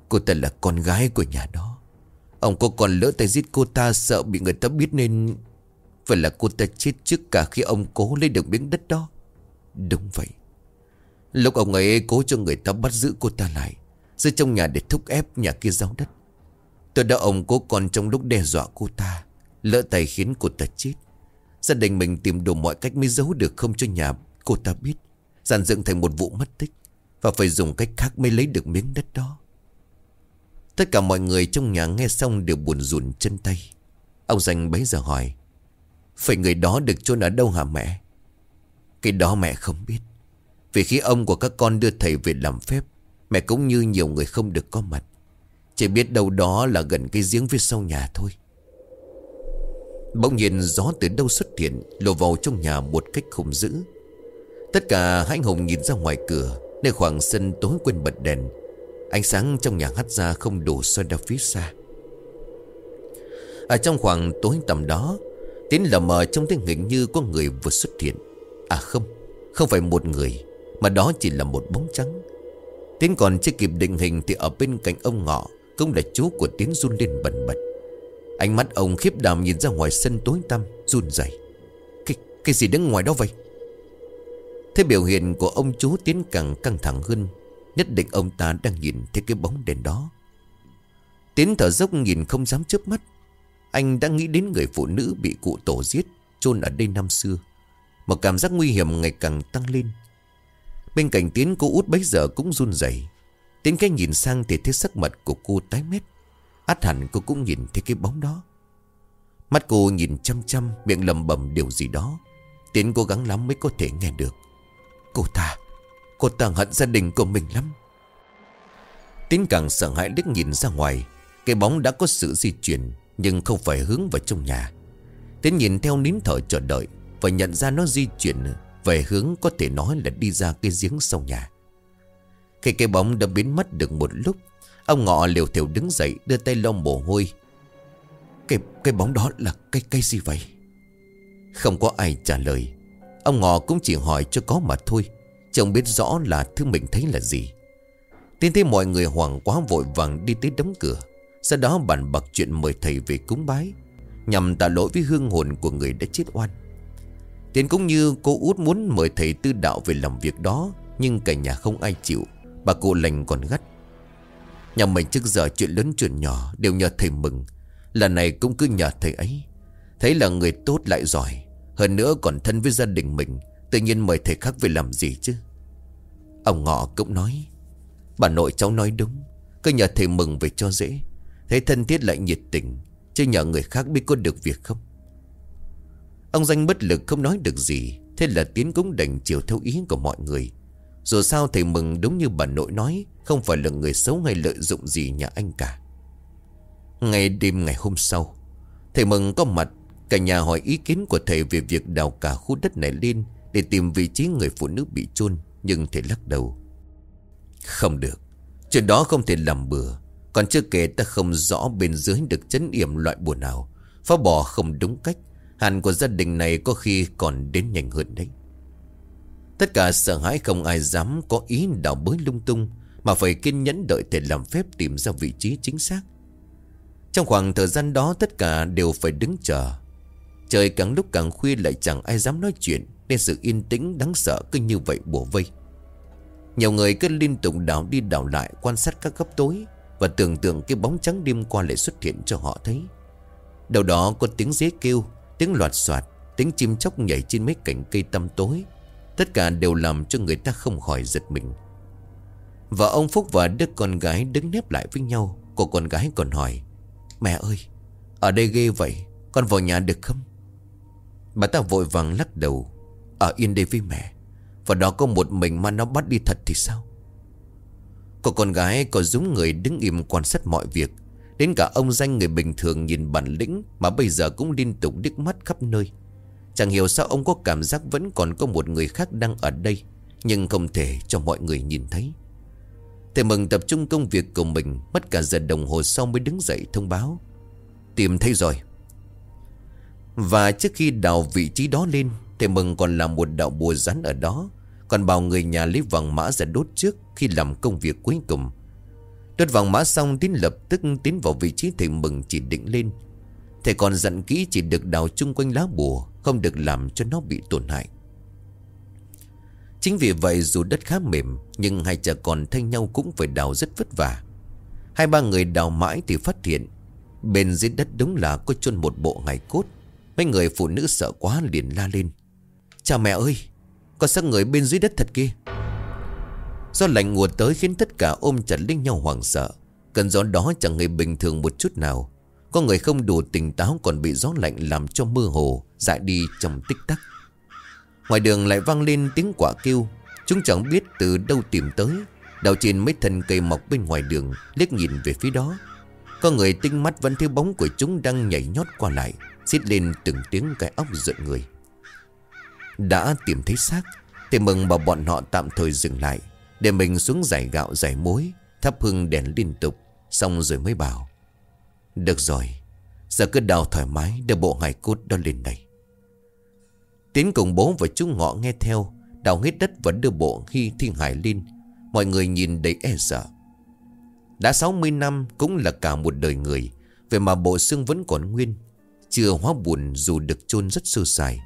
Cô ta là con gái của nhà đó. Ông có còn lỡ tay giết cô ta, Sợ bị người ta biết nên Vậy là cô ta chết trước cả khi ông cố lấy được miếng đất đó. Đúng vậy. Lúc ông ấy cố cho người ta bắt giữ cô ta lại Giữ trong nhà để thúc ép nhà kia giao đất. Tôi đã ông cố còn trong lúc đe dọa cô ta, Lỡ tay khiến cô ta chết. Gia đình mình tìm đủ mọi cách mới giấu được không cho nhà cô ta biết. Giàn dựng thành một vụ mất tích, Và phải dùng cách khác mới lấy được miếng đất đó. Tất cả mọi người trong nhà nghe xong đều buồn rùn chân tay. Ông Danh bấy giờ hỏi phải người đó được chôn ở đâu hả mẹ? Cái đó mẹ không biết. Vì khi ông của các con đưa thầy về làm phép, Mẹ cũng như nhiều người không được có mặt. Chỉ biết đâu đó là gần cái giếng phía sau nhà thôi. Bỗng nhiên gió từ đâu xuất hiện Lộ vào trong nhà một cách khủng dữ. Tất cả hai hùng nhìn ra ngoài cửa, Nơi khoảng sân tối quên bật đèn. Ánh sáng trong nhà hắt ra không đủ soi ra phía xa. Ở trong khoảng tối tầm đó Tiến lờ mờ trong tiếng hình như có người vừa xuất hiện. À không Không phải một người Mà đó chỉ là một bóng trắng. Tiến còn chưa kịp định hình Thì ở bên cạnh ông ngọ Cũng là chú của Tiến run lên bần bật. Ánh mắt ông khiếp đảm nhìn ra ngoài sân tối tăm Run rẩy. Cái, cái gì đứng ngoài đó vậy? Thế biểu hiện của ông chú Tiến càng căng thẳng hơn Nhất định ông ta đang nhìn thấy cái bóng đèn đó. Tiến thở dốc nhìn không dám chớp mắt. Anh đã nghĩ đến người phụ nữ bị cụ tổ giết, chôn ở đây năm xưa. Một cảm giác nguy hiểm ngày càng tăng lên. Bên cạnh Tiến, cô út bấy giờ cũng run rẩy. Tiến cái nhìn sang thì thấy sắc mặt của cô tái mét. Át hẳn cô cũng nhìn thấy cái bóng đó. Mắt cô nhìn chăm chăm, Miệng lầm bầm điều gì đó. Tiến cố gắng lắm mới có thể nghe được. Cô ta Cô ta hận gia đình của mình lắm. Tiến càng sợ hãi liếc nhìn ra ngoài, Cái bóng đã có sự di chuyển. Nhưng không phải hướng vào trong nhà. Tiến nhìn theo nín thở chờ đợi Và nhận ra nó di chuyển Về hướng có thể nói là đi ra cái giếng sau nhà. Khi cái bóng đã biến mất được một lúc Ông ngọ liều thiểu đứng dậy Đưa tay lau mồ hôi. Cái, cái bóng đó là cái cây gì vậy? Không có ai trả lời. Ông ngọ cũng chỉ hỏi cho có mà thôi Chồng biết rõ là thứ mình thấy là gì. Tiến thấy mọi người hoảng quá vội vàng đi tới đóng cửa. Sau đó bàn bạc chuyện mời thầy về cúng bái, Nhằm tạ lỗi với hương hồn của người đã chết oan. Tiến cũng như cô út muốn mời thầy tư đạo về làm việc đó, Nhưng cả nhà không ai chịu, Bà cụ lành còn gắt. Nhà mình trước giờ chuyện lớn chuyện nhỏ Đều nhờ thầy mừng, Lần này cũng cứ nhờ thầy ấy. Thấy là người tốt lại giỏi, Hơn nữa còn thân với gia đình mình, Tự nhiên mời thầy khác về làm gì chứ? Ông Ngọ cũng nói, Bà nội cháu nói đúng, Cứ nhờ thầy mừng về cho dễ Thấy thân thiết lại nhiệt tình Chứ nhờ người khác biết có được việc không? Ông danh bất lực không nói được gì, Thế là Tiến cũng đành chiều theo ý của mọi người. Dù sao thầy mừng đúng như bà nội nói, Không phải là người xấu hay lợi dụng gì nhà anh cả. Ngày đêm ngày hôm sau, Thầy mừng có mặt, Cả nhà hỏi ý kiến của thầy về việc đào cả khu đất này lên Để tìm vị trí người phụ nữ bị chôn, Nhưng thầy lắc đầu. Không được, Chuyện đó không thể làm bừa. Còn chưa kể ta không rõ bên dưới được chấn yểm loại bùa nào. Phá bỏ không đúng cách. Hàn của gia đình này có khi còn đến nhanh hơn đấy. Tất cả sợ hãi không ai dám có ý đào bới lung tung, Mà phải kiên nhẫn đợi thể làm phép tìm ra vị trí chính xác. Trong khoảng thời gian đó, tất cả đều phải đứng chờ. Trời càng lúc càng khuya lại chẳng ai dám nói chuyện, Nên sự yên tĩnh đáng sợ cứ như vậy bủa vây. Nhiều người cứ liên tục đảo đi đảo lại Quan sát các góc tối. Và tưởng tượng cái bóng trắng đêm qua lại xuất hiện cho họ thấy. Đầu đó có tiếng dế kêu, Tiếng loạt soạt, Tiếng chim chóc nhảy trên mấy cành cây tăm tối. Tất cả đều làm cho người ta không khỏi giật mình. Và ông Phúc và đứa con gái đứng nép lại với nhau, Cô con gái còn hỏi, Mẹ ơi, Ở đây ghê vậy, Con vào nhà được không? Bà ta vội vàng lắc đầu, Ở yên đây với mẹ Và đó có một mình mà nó bắt đi thật thì sao? Cô con gái có giống người đứng im quan sát mọi việc. Đến cả ông danh người bình thường nhìn bản lĩnh Mà bây giờ cũng liên tục đứt mắt khắp nơi. Chẳng hiểu sao ông có cảm giác vẫn còn có một người khác đang ở đây, Nhưng không thể cho mọi người nhìn thấy. Thầy mừng tập trung công việc của mình, Mất cả giờ đồng hồ sau mới đứng dậy thông báo. Tìm thấy rồi. Và trước khi đào vị trí đó lên, Thầy mừng còn làm một đạo bùa rắn ở đó. Còn bảo người nhà lấy vàng mã ra đốt trước Khi làm công việc cuối cùng. Đốt vàng mã xong, Tín lập tức tiến vào vị trí thầy mừng chỉ định lên. Thầy còn dặn kỹ chỉ được đào chung quanh lá bùa, Không được làm cho nó bị tổn hại. Chính vì vậy, dù đất khá mềm, Nhưng hai cha con thanh nhau cũng phải đào rất vất vả. Hai ba người đào mãi thì phát hiện, Bên dưới đất đúng là có chôn một bộ ngài cốt. Mấy người phụ nữ sợ quá liền la lên. Cha mẹ ơi có xác người bên dưới đất thật kia. Do lạnh ngùa tới khiến tất cả ôm chặt lấy nhau hoảng sợ. Cơn gió đó chẳng hề bình thường một chút nào. Có người không đủ tỉnh táo còn bị gió lạnh làm cho mơ hồ Dại đi trong tích tắc. Ngoài đường lại vang lên tiếng quả kêu. Chúng chẳng biết từ đâu tìm tới. Đào trên mấy thân cây mọc bên ngoài đường, liếc nhìn về phía đó. Có người tinh mắt vẫn thấy bóng của chúng đang nhảy nhót qua lại, Xít lên từng tiếng cái óc giận người. Đã tìm thấy xác. Thì mừng bảo bọn họ tạm thời dừng lại, Để mình xuống giải gạo, giải muối, Thắp hương đèn liên tục, Xong rồi mới bảo, Được rồi, Giờ cứ đào thoải mái, đưa bộ hài cốt đó lên đây. Tiến cùng bố và chú ngọ nghe theo, Đào hết đất vẫn đưa bộ khi thiên hải lên. Mọi người nhìn đầy e sợ. Đã 60 năm cũng là cả một đời người, Vậy mà bộ xương vẫn còn nguyên, Chưa hóa buồn dù được chôn rất sơ sài.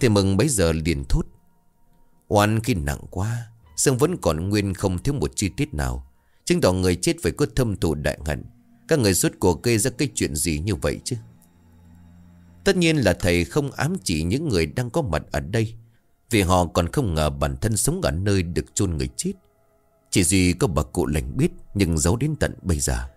Thì mừng bấy giờ liền thốt. Oan khi nặng quá, Xương vẫn còn nguyên không thiếu một chi tiết nào. Chứng tỏ người chết phải có thâm thù đại hận Các người suốt cuộc gây ra cái chuyện gì như vậy chứ? Tất nhiên là thầy không ám chỉ những người đang có mặt ở đây, Vì họ còn không ngờ bản thân sống ở nơi được chôn người chết. Chỉ duy có bà cụ lành biết, Nhưng giấu đến tận bây giờ.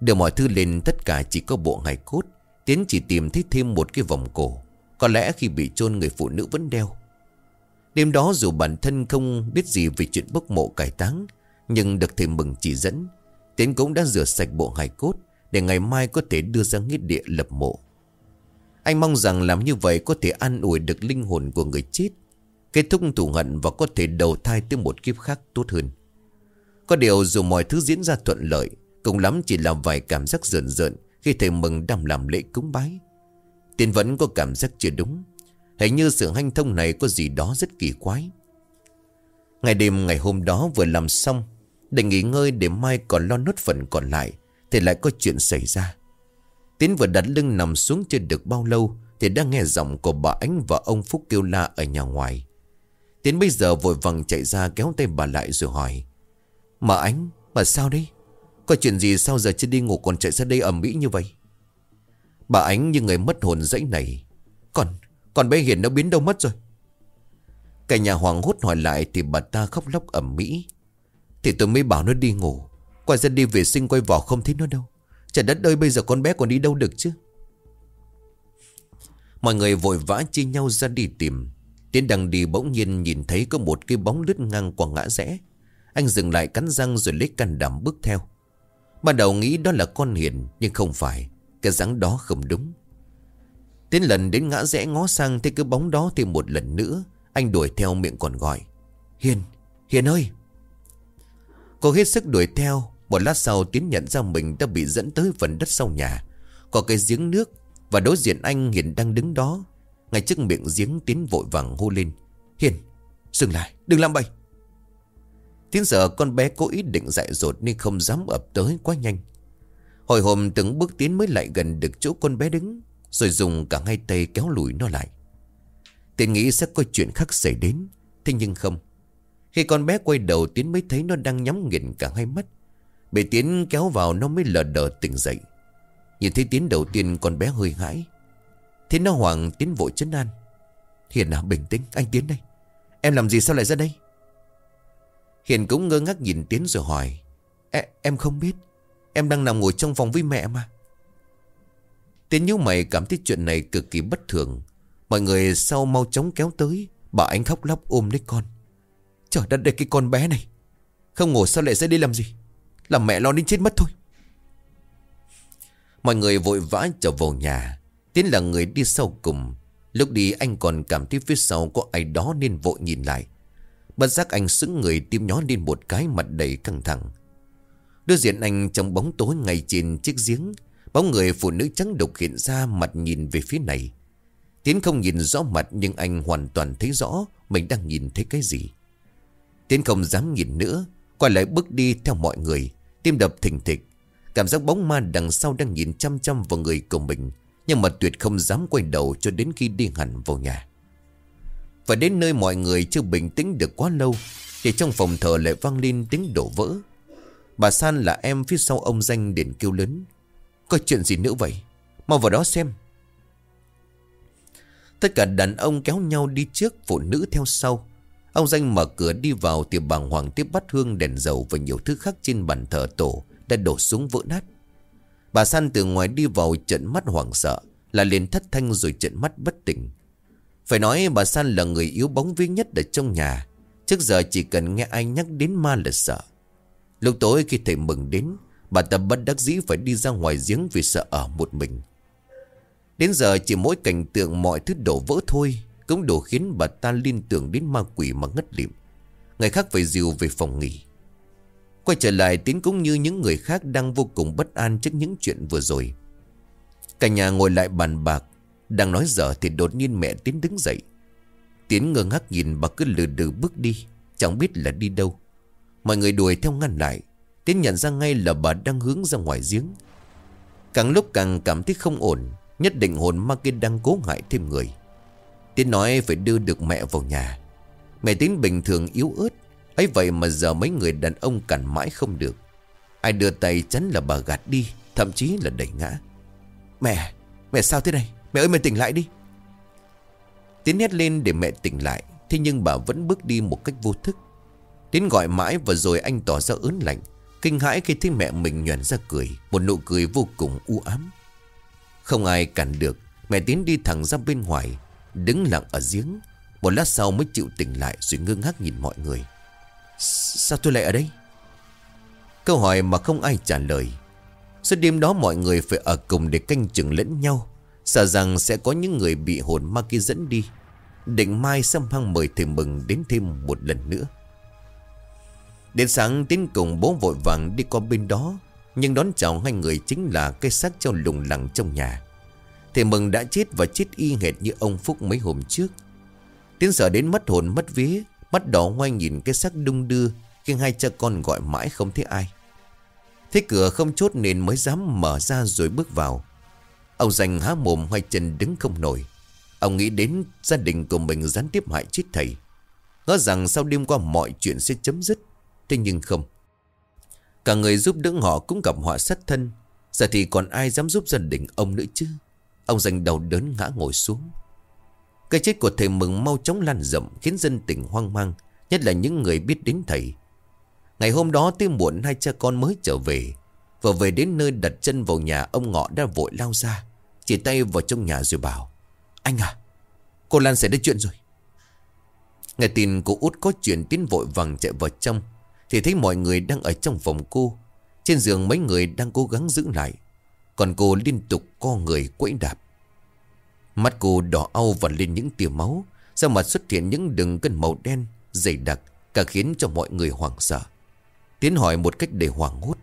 Đưa mọi thứ lên, tất cả chỉ có bộ hài cốt, Tiến chỉ tìm thấy thêm một cái vòng cổ. Có lẽ khi bị chôn người phụ nữ vẫn đeo. Đêm đó dù bản thân không biết gì về chuyện bốc mộ cải táng, Nhưng được thầy mừng chỉ dẫn, Tiến cũng đã rửa sạch bộ hài cốt Để ngày mai có thể đưa ra nghĩa địa lập mộ. Anh mong rằng làm như vậy có thể an ủi được linh hồn của người chết, Kết thúc thù hận và có thể đầu thai tới một kiếp khác tốt hơn. Có điều dù mọi thứ diễn ra thuận lợi, Cùng lắm chỉ là vài cảm giác rợn rợn Khi thầy mừng đang làm lễ cúng bái. Tiên vẫn có cảm giác chưa đúng Hình như sự hanh thông này có gì đó rất kỳ quái Ngày đêm ngày hôm đó vừa làm xong Để nghỉ ngơi để mai còn lo nốt phần còn lại Thì lại có chuyện xảy ra Tiến vừa đặt lưng nằm xuống chưa được bao lâu Thì đã nghe giọng của bà Ánh và ông Phúc kêu la ở nhà ngoài Tiến bây giờ vội vàng chạy ra kéo tay bà lại rồi hỏi Mà Ánh, bà sao đấy? Có chuyện gì sao giờ chưa đi ngủ còn chạy ra đây ẩm mỹ như vậy? Bà Ánh như người mất hồn dãy này. Còn, còn bé Hiền nó biến đâu mất rồi? Cả nhà hoàng hốt hỏi lại thì bà ta khóc lóc ẩm mỹ Thì tôi mới bảo nó đi ngủ. Quay ra đi vệ sinh quay vào không thấy nó đâu. Trời đất ơi bây giờ con bé còn đi đâu được chứ? Mọi người vội vã chia nhau ra đi tìm. Tiến đang đi bỗng nhiên nhìn thấy có một cái bóng lướt ngang qua ngã rẽ. Anh dừng lại cắn răng rồi lấy can đảm bước theo. Ban đầu nghĩ đó là con hiền Nhưng không phải. Cái dáng đó không đúng. Tiến lần đến ngã rẽ ngó sang Thấy cái bóng đó thêm một lần nữa Anh đuổi theo miệng còn gọi. Hiền, Hiền ơi! Cô hết sức đuổi theo một lát sau Tiến nhận ra mình đã bị dẫn tới phần đất sau nhà. Có cái giếng nước Và đối diện anh Hiền đang đứng đó. Ngay trước miệng giếng Tiến vội vàng hô lên. Hiền dừng lại đừng làm bậy! Tiến sợ con bé cố ý định dại dột Nên không dám ập tới quá nhanh. Hồi hộp từng bước Tiến mới lại gần được chỗ con bé đứng Rồi dùng cả hai tay kéo lùi nó lại. Tiến nghĩ sẽ có chuyện khác xảy đến Thế nhưng không. Khi con bé quay đầu Tiến mới thấy nó đang nhắm nghiền cả hai mắt Bị Tiến kéo vào nó mới lờ đờ tỉnh dậy. Nhìn thấy Tiến đầu tiên con bé hơi hãi Thế nó hoàng Tiến vội chấn an. Hiền nào bình tĩnh anh Tiến đây. Em làm gì sao lại ra đây? Hiền cũng ngơ ngác nhìn Tiến rồi hỏi e, Em không biết Em đang nằm ngồi trong phòng với mẹ mà. Tiến nhíu mày cảm thấy chuyện này cực kỳ bất thường. Mọi người sau mau chóng kéo tới. Bà anh khóc lóc ôm lấy con. Trời đất đây cái con bé này. Không ngủ sao lại sẽ đi làm gì? Làm mẹ lo đến chết mất thôi. Mọi người vội vã trở vào nhà. Tiến là người đi sau cùng. Lúc đi anh còn cảm thấy phía sau có ai đó nên vội nhìn lại. Bất giác anh sững người, tim nhó lên một cái, mặt đầy căng thẳng. Đối diện anh trong bóng tối ngay trên chiếc giếng Bóng người phụ nữ trắng độc hiện ra mặt nhìn về phía này Tiến không nhìn rõ mặt nhưng anh hoàn toàn thấy rõ mình đang nhìn thấy cái gì. Tiến không dám nhìn nữa, quay lại bước đi theo mọi người, tim đập thình thịch. Cảm giác bóng ma đằng sau đang nhìn chăm chăm vào người của mình, nhưng mà tuyệt không dám quay đầu cho đến khi đi hẳn vào nhà. Và đến nơi mọi người chưa bình tĩnh được quá lâu, thì trong phòng thờ lại vang lên tiếng đổ vỡ. Bà San là em phía sau ông danh điện kêu lớn. Có chuyện gì nữa vậy? Mau vào đó xem. Tất cả đàn ông kéo nhau đi trước, Phụ nữ theo sau Ông danh mở cửa đi vào Thì bàng hoàng tiếp bắt hương đèn dầu Và nhiều thứ khác trên bàn thờ tổ Đã đổ xuống vỡ nát Bà San từ ngoài đi vào trận mắt hoảng sợ, Là liền thất thanh rồi trận mắt bất tỉnh Phải nói bà San là người yếu bóng vía nhất ở trong nhà Trước giờ chỉ cần nghe ai nhắc đến ma là sợ Lúc tối khi thầy mừng đến, Bà ta bất đắc dĩ phải đi ra ngoài giếng Vì sợ ở một mình. Đến giờ chỉ mỗi cảnh tượng mọi thứ đổ vỡ thôi, Cũng đủ khiến bà ta liên tưởng đến ma quỷ mà ngất lịm. Ngày khác phải dìu về phòng nghỉ. Quay trở lại, tiến cũng như những người khác đang vô cùng bất an trước những chuyện vừa rồi. Cả nhà ngồi lại bàn bạc, Đang nói dở thì đột nhiên mẹ tiến đứng dậy. Tiến ngơ ngác nhìn, bà cứ lừ đừ bước đi, Chẳng biết là đi đâu. Mọi người đuổi theo ngăn lại Tiến nhận ra ngay là bà đang hướng ra ngoài giếng. Càng lúc càng cảm thấy không ổn Nhất định hồn ma kia đang cố hại thêm người. Tiến nói phải đưa được mẹ vào nhà. Mẹ Tín bình thường yếu ớt ấy vậy mà giờ mấy người đàn ông cản mãi không được. Ai đưa tay chắn là bà gạt đi Thậm chí là đẩy ngã. Mẹ, mẹ sao thế này? Mẹ ơi mẹ tỉnh lại đi. Tiến hét lên để mẹ tỉnh lại Thế nhưng bà vẫn bước đi một cách vô thức. Tiến gọi mãi và rồi anh tỏ ra ớn lạnh. Kinh hãi khi thấy mẹ mình nhoàn ra cười, Một nụ cười vô cùng u ám. Không ai cản được, Mẹ Tiến đi thẳng ra bên ngoài, Đứng lặng ở giếng. Một lát sau mới chịu tỉnh lại Rồi ngơ ngác nhìn mọi người. Sao tôi lại ở đây? Câu hỏi mà không ai trả lời. Suốt đêm đó mọi người phải ở cùng để canh chừng lẫn nhau. Sợ rằng sẽ có những người bị hồn ma kia dẫn đi. Định mai xâm hăng mời thầy mừng đến thêm một lần nữa. Đến sáng Tiến cùng bố vội vàng đi qua bên đó, nhưng đón chào hai người chính là cây xác treo lùng lẳng trong nhà. Thầy mừng đã chết và chết y hệt như ông Phúc mấy hôm trước. Tiến sợ đến mất hồn, mất vía, Mắt đỏ ngoai nhìn cái xác đung đưa Khi hai cha con gọi mãi không thấy ai. Thế cửa không chốt nên mới dám mở ra rồi bước vào. Ông dành há mồm hai chân đứng không nổi. Ông nghĩ đến gia đình của mình gián tiếp hại chết thầy. Ngỡ rằng sau đêm qua mọi chuyện sẽ chấm dứt. Thế nhưng không. Cả người giúp đỡ họ cũng gặp họa sát thân. Giờ thì còn ai dám giúp gia đình ông nữa chứ? Ông dành đầu đớn ngã ngồi xuống. Cái chết của thầy mừng mau chóng lan rộng, Khiến dân tỉnh hoang mang, Nhất là những người biết đến thầy. Ngày hôm đó tới muộn hai cha con mới trở về. Vừa về đến nơi đặt chân vào nhà Ông ngọ đã vội lao ra, Chỉ tay vào trong nhà rồi bảo, Anh à Cô Lan xảy ra chuyện rồi. Nghe tin cô út có chuyện tiến vội vàng chạy vào trong thì thấy mọi người đang ở trong phòng cô. Trên giường mấy người đang cố gắng giữ lại. Còn cô liên tục co người quẫy đạp. Mắt cô đỏ au và lên những tia máu. Sau mặt xuất hiện những đường cân màu đen, Dày đặc, Cả khiến cho mọi người hoảng sợ. Tiến hỏi một cách để hoảng hốt.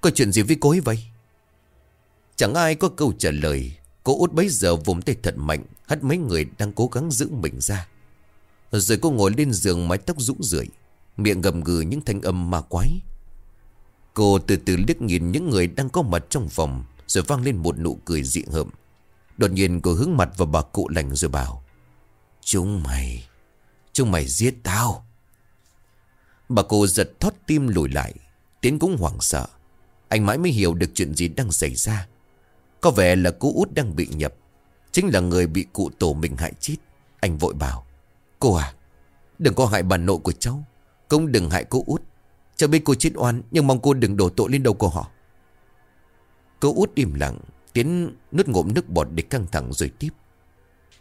Có chuyện gì với cô ấy vậy? Chẳng ai có câu trả lời. Cô út bấy giờ vùng tay thật mạnh, Hất mấy người đang cố gắng giữ mình ra. Rồi cô ngồi lên giường mái tóc rũ rượi. Miệng gầm gừ những thanh âm ma quái. Cô từ từ liếc nhìn những người đang có mặt trong phòng, Rồi vang lên một nụ cười dị hợm. Đột nhiên cô hướng mặt vào bà cụ lành rồi bảo, Chúng mày Chúng mày giết tao. Bà cô giật thót tim lùi lại, Tiến cũng hoảng sợ. Anh mãi mới hiểu được chuyện gì đang xảy ra. Có vẻ là cô út đang bị nhập. Chính là người bị cụ tổ mình hại chết. Anh vội bảo, Cô à Đừng có hại bà nội của cháu. Cũng đừng hại cô út cho biết cô chết oan, Nhưng mong cô đừng đổ tội lên đầu của họ Cô út im lặng, Tiến nuốt ngụm nước bọt để căng thẳng rồi tiếp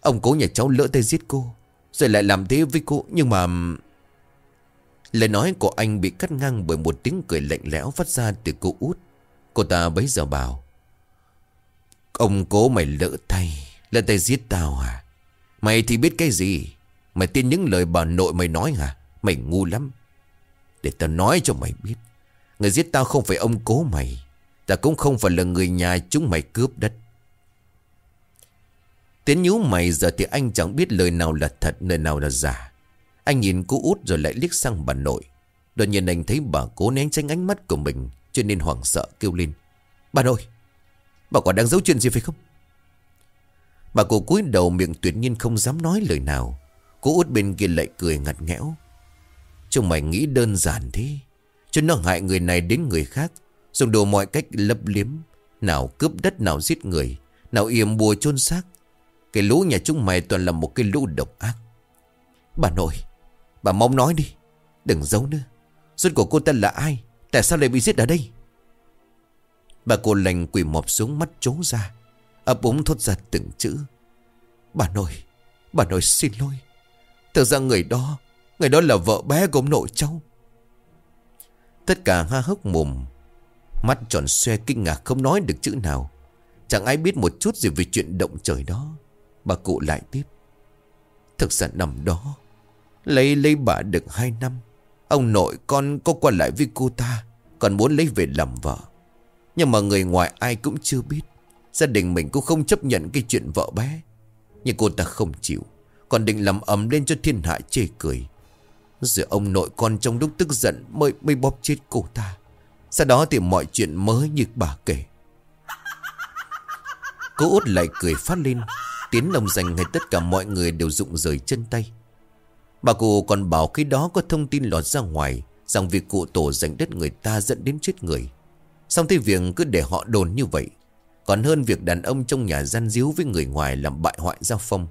Ông cố nhà cháu lỡ tay giết cô, Rồi lại làm thế với cô, Nhưng mà Lời nói của anh bị cắt ngang bởi một tiếng cười lạnh lẽo phát ra từ cô út. Cô ta bấy giờ bảo. Ông cố mày lỡ tay. Lỡ tay giết tao à? Mày thì biết cái gì? Mày tin những lời bà nội mày nói hả? Mày ngu lắm. Để tao nói cho mày biết. Người giết tao không phải ông cố mày. Ta cũng không phải là người nhà chúng mày cướp đất. Tiến nhú mày giờ thì anh chẳng biết lời nào là thật, lời nào là giả. Anh nhìn cô út rồi lại liếc sang bà nội. Đột nhiên anh thấy bà cố nén tránh ánh mắt của mình cho nên hoảng sợ kêu lên. Bà nội, bà còn đang giấu chuyện gì phải không? Bà cô cúi đầu miệng tuyệt nhiên không dám nói lời nào. Cô út bên kia lại cười ngặt nghẽo. Chúng mày nghĩ đơn giản thế. Cho nó hại người này đến người khác. Dùng đồ mọi cách lấp liếm. Nào cướp đất nào giết người. Nào yểm bùa chôn xác. Cái lũ nhà chúng mày toàn là một cái lũ độc ác. Bà nội, Bà mong nói đi Đừng giấu nữa Rốt của cô ta là ai Tại sao lại bị giết ở đây Bà cô lành quỳ mọp xuống mắt trố ra ấp úng thốt ra từng chữ Bà nội Bà nội xin lỗi Thật ra người đó Người đó là vợ bé của ông nội cháu. Tất cả ha hốc mồm, Mắt tròn xoe kinh ngạc không nói được chữ nào. Chẳng ai biết một chút gì về chuyện động trời đó. Bà cụ lại tiếp. Thực ra nằm đó, Lấy lấy bà được hai năm, Ông nội con có qua lại với cô ta, Còn muốn lấy về làm vợ. Nhưng mà người ngoài ai cũng chưa biết. Gia đình mình cũng không chấp nhận cái chuyện vợ bé. Nhưng cô ta không chịu, Còn định làm ầm lên cho thiên hạ chê cười. Rồi ông nội con trong lúc tức giận Mới mới bóp chết cô ta. Sau đó thì mọi chuyện mới như bà kể. Cô út lại cười phát lên Tiến lòng dành hay tất cả mọi người đều rụng rời chân tay. Bà cụ còn bảo khi đó có thông tin lọt ra ngoài, Rằng việc cụ tổ giành đất người ta dẫn đến chết người. Xong thì việc cứ để họ đồn như vậy. Còn hơn việc đàn ông trong nhà gian díu với người ngoài làm bại hoại giao phong.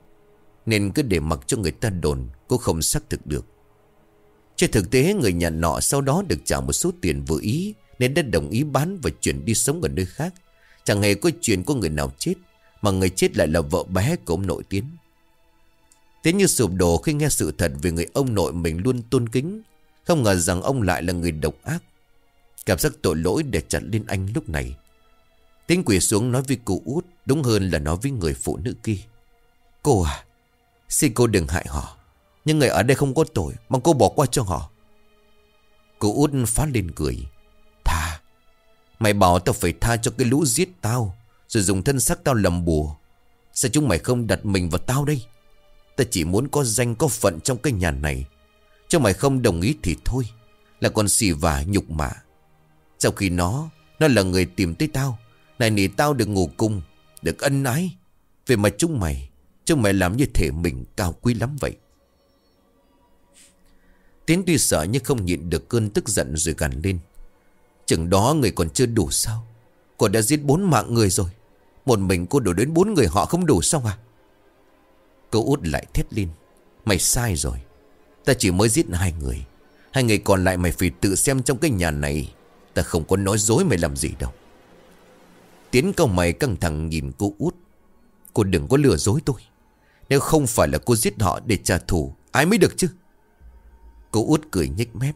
Nên cứ để mặc cho người ta đồn Cũng không xác thực được. Trên thực tế người nhà nọ sau đó được trả một số tiền vừa ý Nên đã đồng ý bán và chuyển đi sống ở nơi khác Chẳng hề có chuyện có người nào chết Mà người chết lại là vợ bé của ông nội tiến tiến như sụp đổ khi nghe sự thật về người ông nội mình luôn tôn kính. Không ngờ rằng ông lại là người độc ác. Cảm giác tội lỗi để chặt lên anh lúc này. tiến quỷ xuống nói với cụ út, đúng hơn là nói với người phụ nữ kia. Cô à, xin cô đừng hại họ. Nhưng người ở đây không có tội, mong cô bỏ qua cho họ. cô út phát lên cười. Tha, mày bảo tao phải tha cho cái lũ giết tao, rồi dùng thân xác tao làm bùa. Sao chúng mày không đặt mình vào tao đây? Ta chỉ muốn có danh có phận trong cái nhà này Cho mày không đồng ý thì thôi Là con xì vả nhục mạ Sau khi nó Nó là người tìm tới tao Này nỉ tao được ngủ cung Được ân ái Về mà chúng mày Chúng mày làm như thể mình cao quý lắm vậy Tiến tuy sợ nhưng không nhịn được cơn tức giận rồi gằn lên. Chừng đó người còn chưa đủ sao? Cô đã giết bốn mạng người rồi. Một mình cô đổ đến bốn người họ không đủ sao à Cô út lại thét lên. Mày sai rồi. Ta chỉ mới giết hai người. Hai người còn lại mày phải tự xem trong cái nhà này. Ta không có nói dối mày làm gì đâu. Tiến câu mày căng thẳng nhìn cô út. Cô đừng có lừa dối tôi. Nếu không phải là cô giết họ để trả thù, Ai mới được chứ? Cô út cười nhếch mép.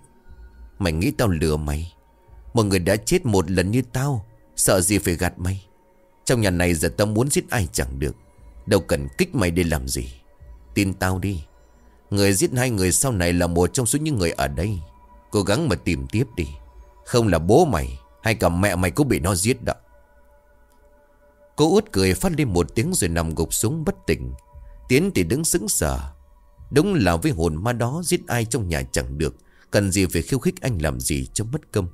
Mày nghĩ tao lừa mày? Một người đã chết một lần như tao, Sợ gì phải gạt mày? Trong nhà này giờ tao muốn giết ai chẳng được. Đâu cần kích mày để làm gì? Tin tao đi. Người giết hai người sau này là một trong số những người ở đây. Cố gắng mà tìm tiếp đi. Không là bố mày, Hay cả mẹ mày cũng bị nó giết đó. Cô út cười phát lên một tiếng rồi nằm gục xuống bất tỉnh. Tiến thì đứng sững sờ. Đúng là với hồn ma đó giết ai trong nhà chẳng được. Cần gì phải khiêu khích anh làm gì cho mất công.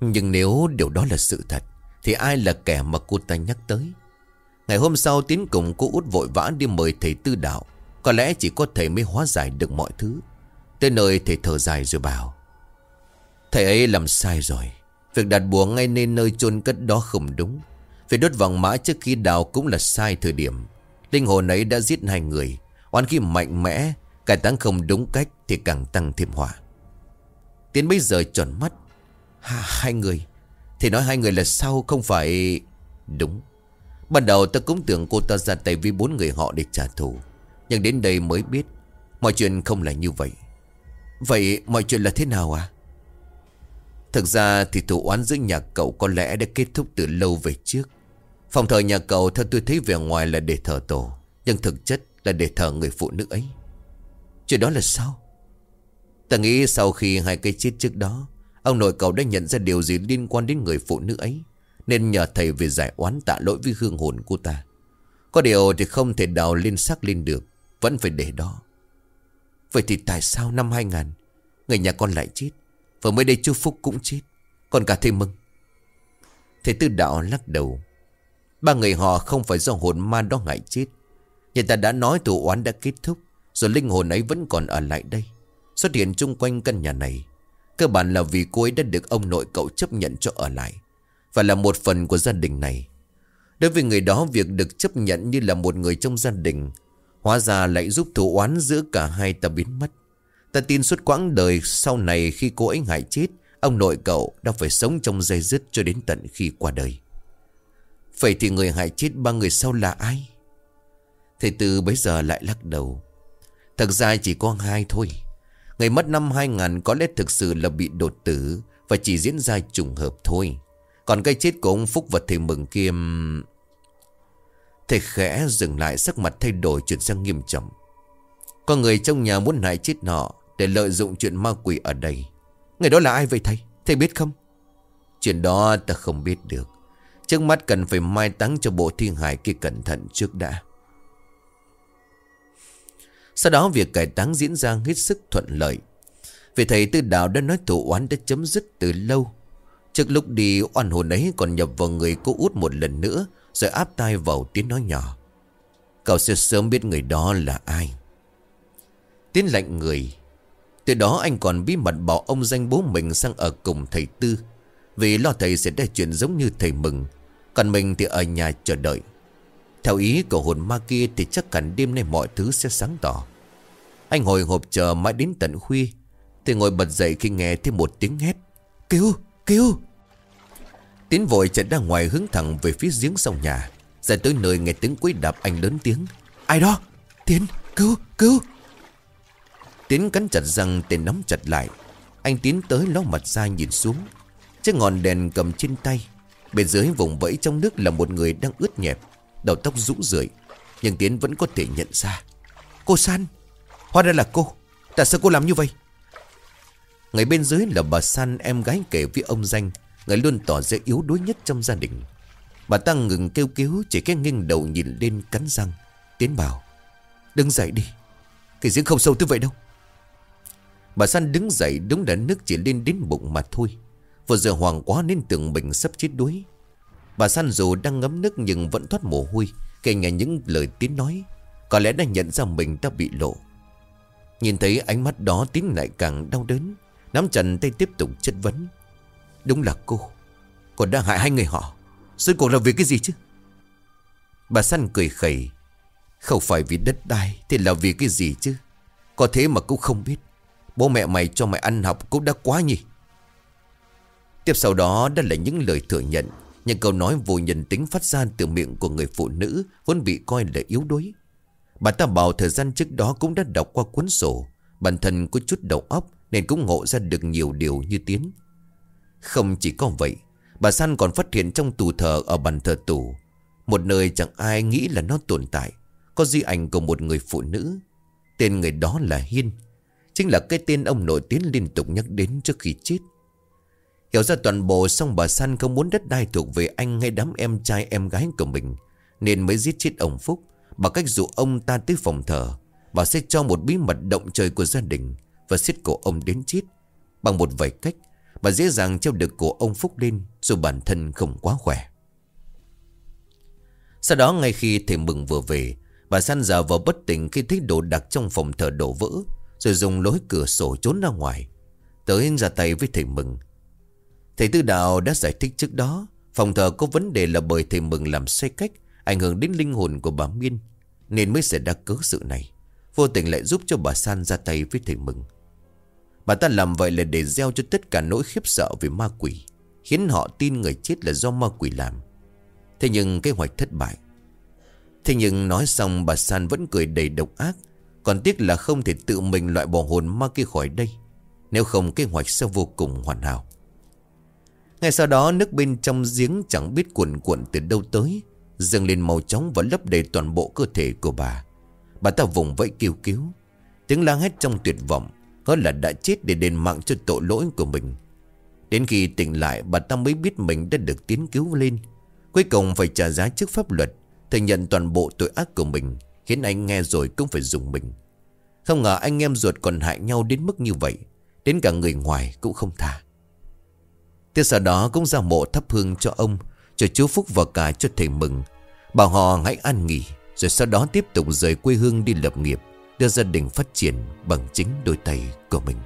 Nhưng nếu điều đó là sự thật, Thì ai là kẻ mà cô ta nhắc tới? Ngày hôm sau Tiến cùng cô út vội vã đi mời thầy tư đạo. Có lẽ chỉ có thầy mới hóa giải được mọi thứ. Tới nơi thầy thở dài rồi bảo, Thầy ấy làm sai rồi. Việc đặt bùa ngay nên nơi chôn cất đó không đúng. Việc đốt vàng mã trước khi đào cũng là sai thời điểm. Linh hồn ấy đã giết hai người. Oan khi mạnh mẽ Cải táng không đúng cách Thì càng tăng thêm hỏa Tiến bây giờ tròn mắt ha, Hai người. Thì nói hai người là sao không phải Đúng. Ban đầu ta cũng tưởng cô ta ra tay với bốn người họ để trả thù. Nhưng đến đây mới biết Mọi chuyện không là như vậy. Vậy mọi chuyện là thế nào à? Thực ra thì thủ oán giữa nhà cậu có lẽ đã kết thúc từ lâu về trước. Phòng thờ nhà cậu theo tôi thấy vẻ ngoài là để thờ tổ. Nhưng thực chất là để thờ người phụ nữ ấy. Chuyện đó là sao? Ta nghĩ sau khi hai cây chết trước đó, Ông nội cậu đã nhận ra điều gì liên quan đến người phụ nữ ấy, Nên nhờ thầy về giải oán tạ lỗi với hương hồn của ta. Có điều thì không thể đào lên xác lên được, Vẫn phải để đó. Vậy thì tại sao năm 2000 Người nhà con lại chết, Và mới đây chú Phúc cũng chết, Còn cả thầy Mừng? Thầy Tư Đạo lắc đầu. Ba người họ không phải do hồn ma đó ngại chết Người ta đã nói tù oán đã kết thúc, Rồi linh hồn ấy vẫn còn ở lại đây. Xuất hiện chung quanh căn nhà này, Cơ bản là vì cô ấy đã được ông nội cậu chấp nhận cho ở lại, Và là một phần của gia đình này. Đối với người đó, việc được chấp nhận như là một người trong gia đình, Hóa ra lại giúp thủ oán giữa cả hai ta biến mất. Ta tin suốt quãng đời sau này khi cô ấy hại chết, Ông nội cậu đã phải sống trong dây dứt cho đến tận khi qua đời. Vậy thì người hại chết ba người sau là ai? Thầy Tư bấy giờ lại lắc đầu. Thật ra chỉ có hai thôi. Ngày mất năm 2000 có lẽ thực sự là bị đột tử Và chỉ diễn ra trùng hợp thôi. Còn cái chết của ông Phúc và thầy Mừng kia Thầy khẽ dừng lại sắc mặt thay đổi chuyển sang nghiêm trọng. Có người trong nhà muốn hại chết nọ Để lợi dụng chuyện ma quỷ ở đây. Người đó là ai vậy thầy? Thầy biết không? Chuyện đó ta không biết được. Trước mắt cần phải mai táng cho bộ thi hài kia cẩn thận trước đã. Sau đó việc cải táng diễn ra hết sức thuận lợi. Vì thầy tư đạo đã nói thủ oán đã chấm dứt từ lâu. Trước lúc đi, oan hồn ấy còn nhập vào người cô út một lần nữa, Rồi áp tai vào tiếng nói nhỏ. Cậu sẽ sớm biết người đó là ai. Tiến lạnh người. Từ đó anh còn bí mật bảo ông danh bố mình sang ở cùng thầy Tư. Vì lo thầy sẽ để chuyện giống như thầy Mừng. Còn mình thì ở nhà chờ đợi. Theo ý của hồn ma kia thì chắc hẳn đêm nay mọi thứ sẽ sáng tỏ. Anh hồi hộp chờ mãi đến tận khuya, Thì ngồi bật dậy khi nghe thêm một tiếng hét. Cứu cứu. Tiến vội chạy ra ngoài hướng thẳng về phía giếng sau nhà, Ra tới nơi nghe tiếng quấy đạp anh lớn tiếng. Ai đó? Tiến, cứu cứu! Tiến cắn chặt răng tên nắm chặt lại. Anh tiến tới ló mặt ra nhìn xuống. Chiếc ngọn đèn cầm trên tay. Bên dưới vùng vẫy trong nước là một người đang ướt nhẹp. Đầu tóc rũ rượi, Nhưng Tiến vẫn có thể nhận ra. Cô San, Hóa ra là cô. Tại sao cô làm như vậy? Người bên dưới là bà San, em gái kể với ông Danh, Người luôn tỏ ra yếu đuối nhất trong gia đình. Bà ta ngừng kêu cứu, Chỉ cái nghiêng đầu nhìn lên cắn răng. Tiến bảo, Đứng dậy đi, Cái giếng không sâu tới vậy đâu. Bà San đứng dậy, đúng là nước chỉ lên đến bụng mà thôi. Vừa giờ hoàng quá nên tưởng mình sắp chết đuối. Bà San dù đang ngấm nước nhưng vẫn thoát mồ hôi, Kể nghe những lời Tín nói. Có lẽ đã nhận ra mình đã bị lộ. Nhìn thấy ánh mắt đó, Tiến lại càng đau đớn. Nắm chặt tay tiếp tục chất vấn. Đúng là cô. Còn đã hại hai người họ. Rốt cuộc là vì cái gì chứ? Bà San cười khẩy. Không phải vì đất đai Thì là vì cái gì chứ? Có thế mà cũng không biết. Bố mẹ mày cho mày ăn học cũng đã quá nhỉ? Tiếp sau đó đó là những lời thừa nhận. Những câu nói vô nhân tính phát ra từ miệng của người phụ nữ Vốn bị coi là yếu đuối. Bà ta bảo thời gian trước đó cũng đã đọc qua cuốn sổ. Bản thân có chút đầu óc Nên cũng ngộ ra được nhiều điều như tiến. Không chỉ có vậy, Bà San còn phát hiện trong tù thờ ở bàn thờ tù, Một nơi chẳng ai nghĩ là nó tồn tại, Có di ảnh của một người phụ nữ. Tên người đó là Hiên, Chính là cái tên ông nổi tiếng liên tục nhắc đến trước khi chết. Hiểu ra toàn bộ xong bà San không muốn đất đai thuộc về anh hay đám em trai em gái của mình. Nên mới giết chết ông Phúc. Bằng cách dụ ông ta tới phòng thờ. Bà sẽ cho một bí mật động trời của gia đình Và xiết cổ ông đến chết. Bằng một vài cách, Bà dễ dàng treo được cổ ông Phúc lên Dù bản thân không quá khỏe. Sau đó ngay khi thầy mừng vừa về, Bà San giờ vào bất tỉnh khi thấy đồ đặc trong phòng thờ đổ vỡ, Rồi dùng lối cửa sổ trốn ra ngoài. Tới ra tay với thầy Mừng Thầy Tư Đạo đã giải thích trước đó, Phòng thờ có vấn đề là bởi thầy Mừng làm sai cách, Ảnh hưởng đến linh hồn của bà Miên, Nên mới xảy ra cớ sự này. Vô tình lại giúp cho bà San ra tay với thầy Mừng. Bà ta làm vậy là để gieo cho tất cả nỗi khiếp sợ về ma quỷ, Khiến họ tin người chết là do ma quỷ làm. Thế nhưng kế hoạch thất bại. Thế nhưng nói xong, bà San vẫn cười đầy độc ác. Còn tiếc là không thể tự mình loại bỏ hồn ma kia khỏi đây. Nếu không, kế hoạch sẽ vô cùng hoàn hảo. Ngay sau đó, nước bên trong giếng chẳng biết cuộn cuộn từ đâu tới, Dâng lên màu trắng và lấp đầy toàn bộ cơ thể của bà. Bà ta vùng vẫy kêu cứu. Tiếng la hét trong tuyệt vọng, Có là đã chết để đền mạng cho tội lỗi của mình. Đến khi tỉnh lại, bà ta mới biết mình đã được tiến cứu lên. Cuối cùng phải trả giá trước pháp luật, Thừa nhận toàn bộ tội ác của mình, Khiến anh nghe rồi cũng phải dùng mình. Không ngờ anh em ruột còn hại nhau đến mức như vậy, Đến cả người ngoài cũng không tha. Tiếp sau đó cũng ra mộ thắp hương cho ông Cho chú Phúc và cả cho thầy mừng Bảo họ hãy an nghỉ, Rồi sau đó tiếp tục rời quê hương đi lập nghiệp, Đưa gia đình phát triển bằng chính đôi tay của mình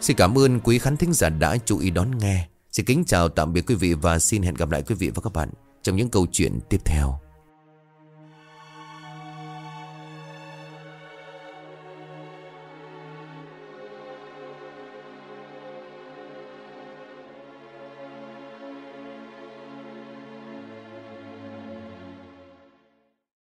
Xin cảm ơn quý khán thính giả đã chú ý đón nghe. Xin kính chào tạm biệt quý vị và xin hẹn gặp lại quý vị và các bạn trong những câu chuyện tiếp theo.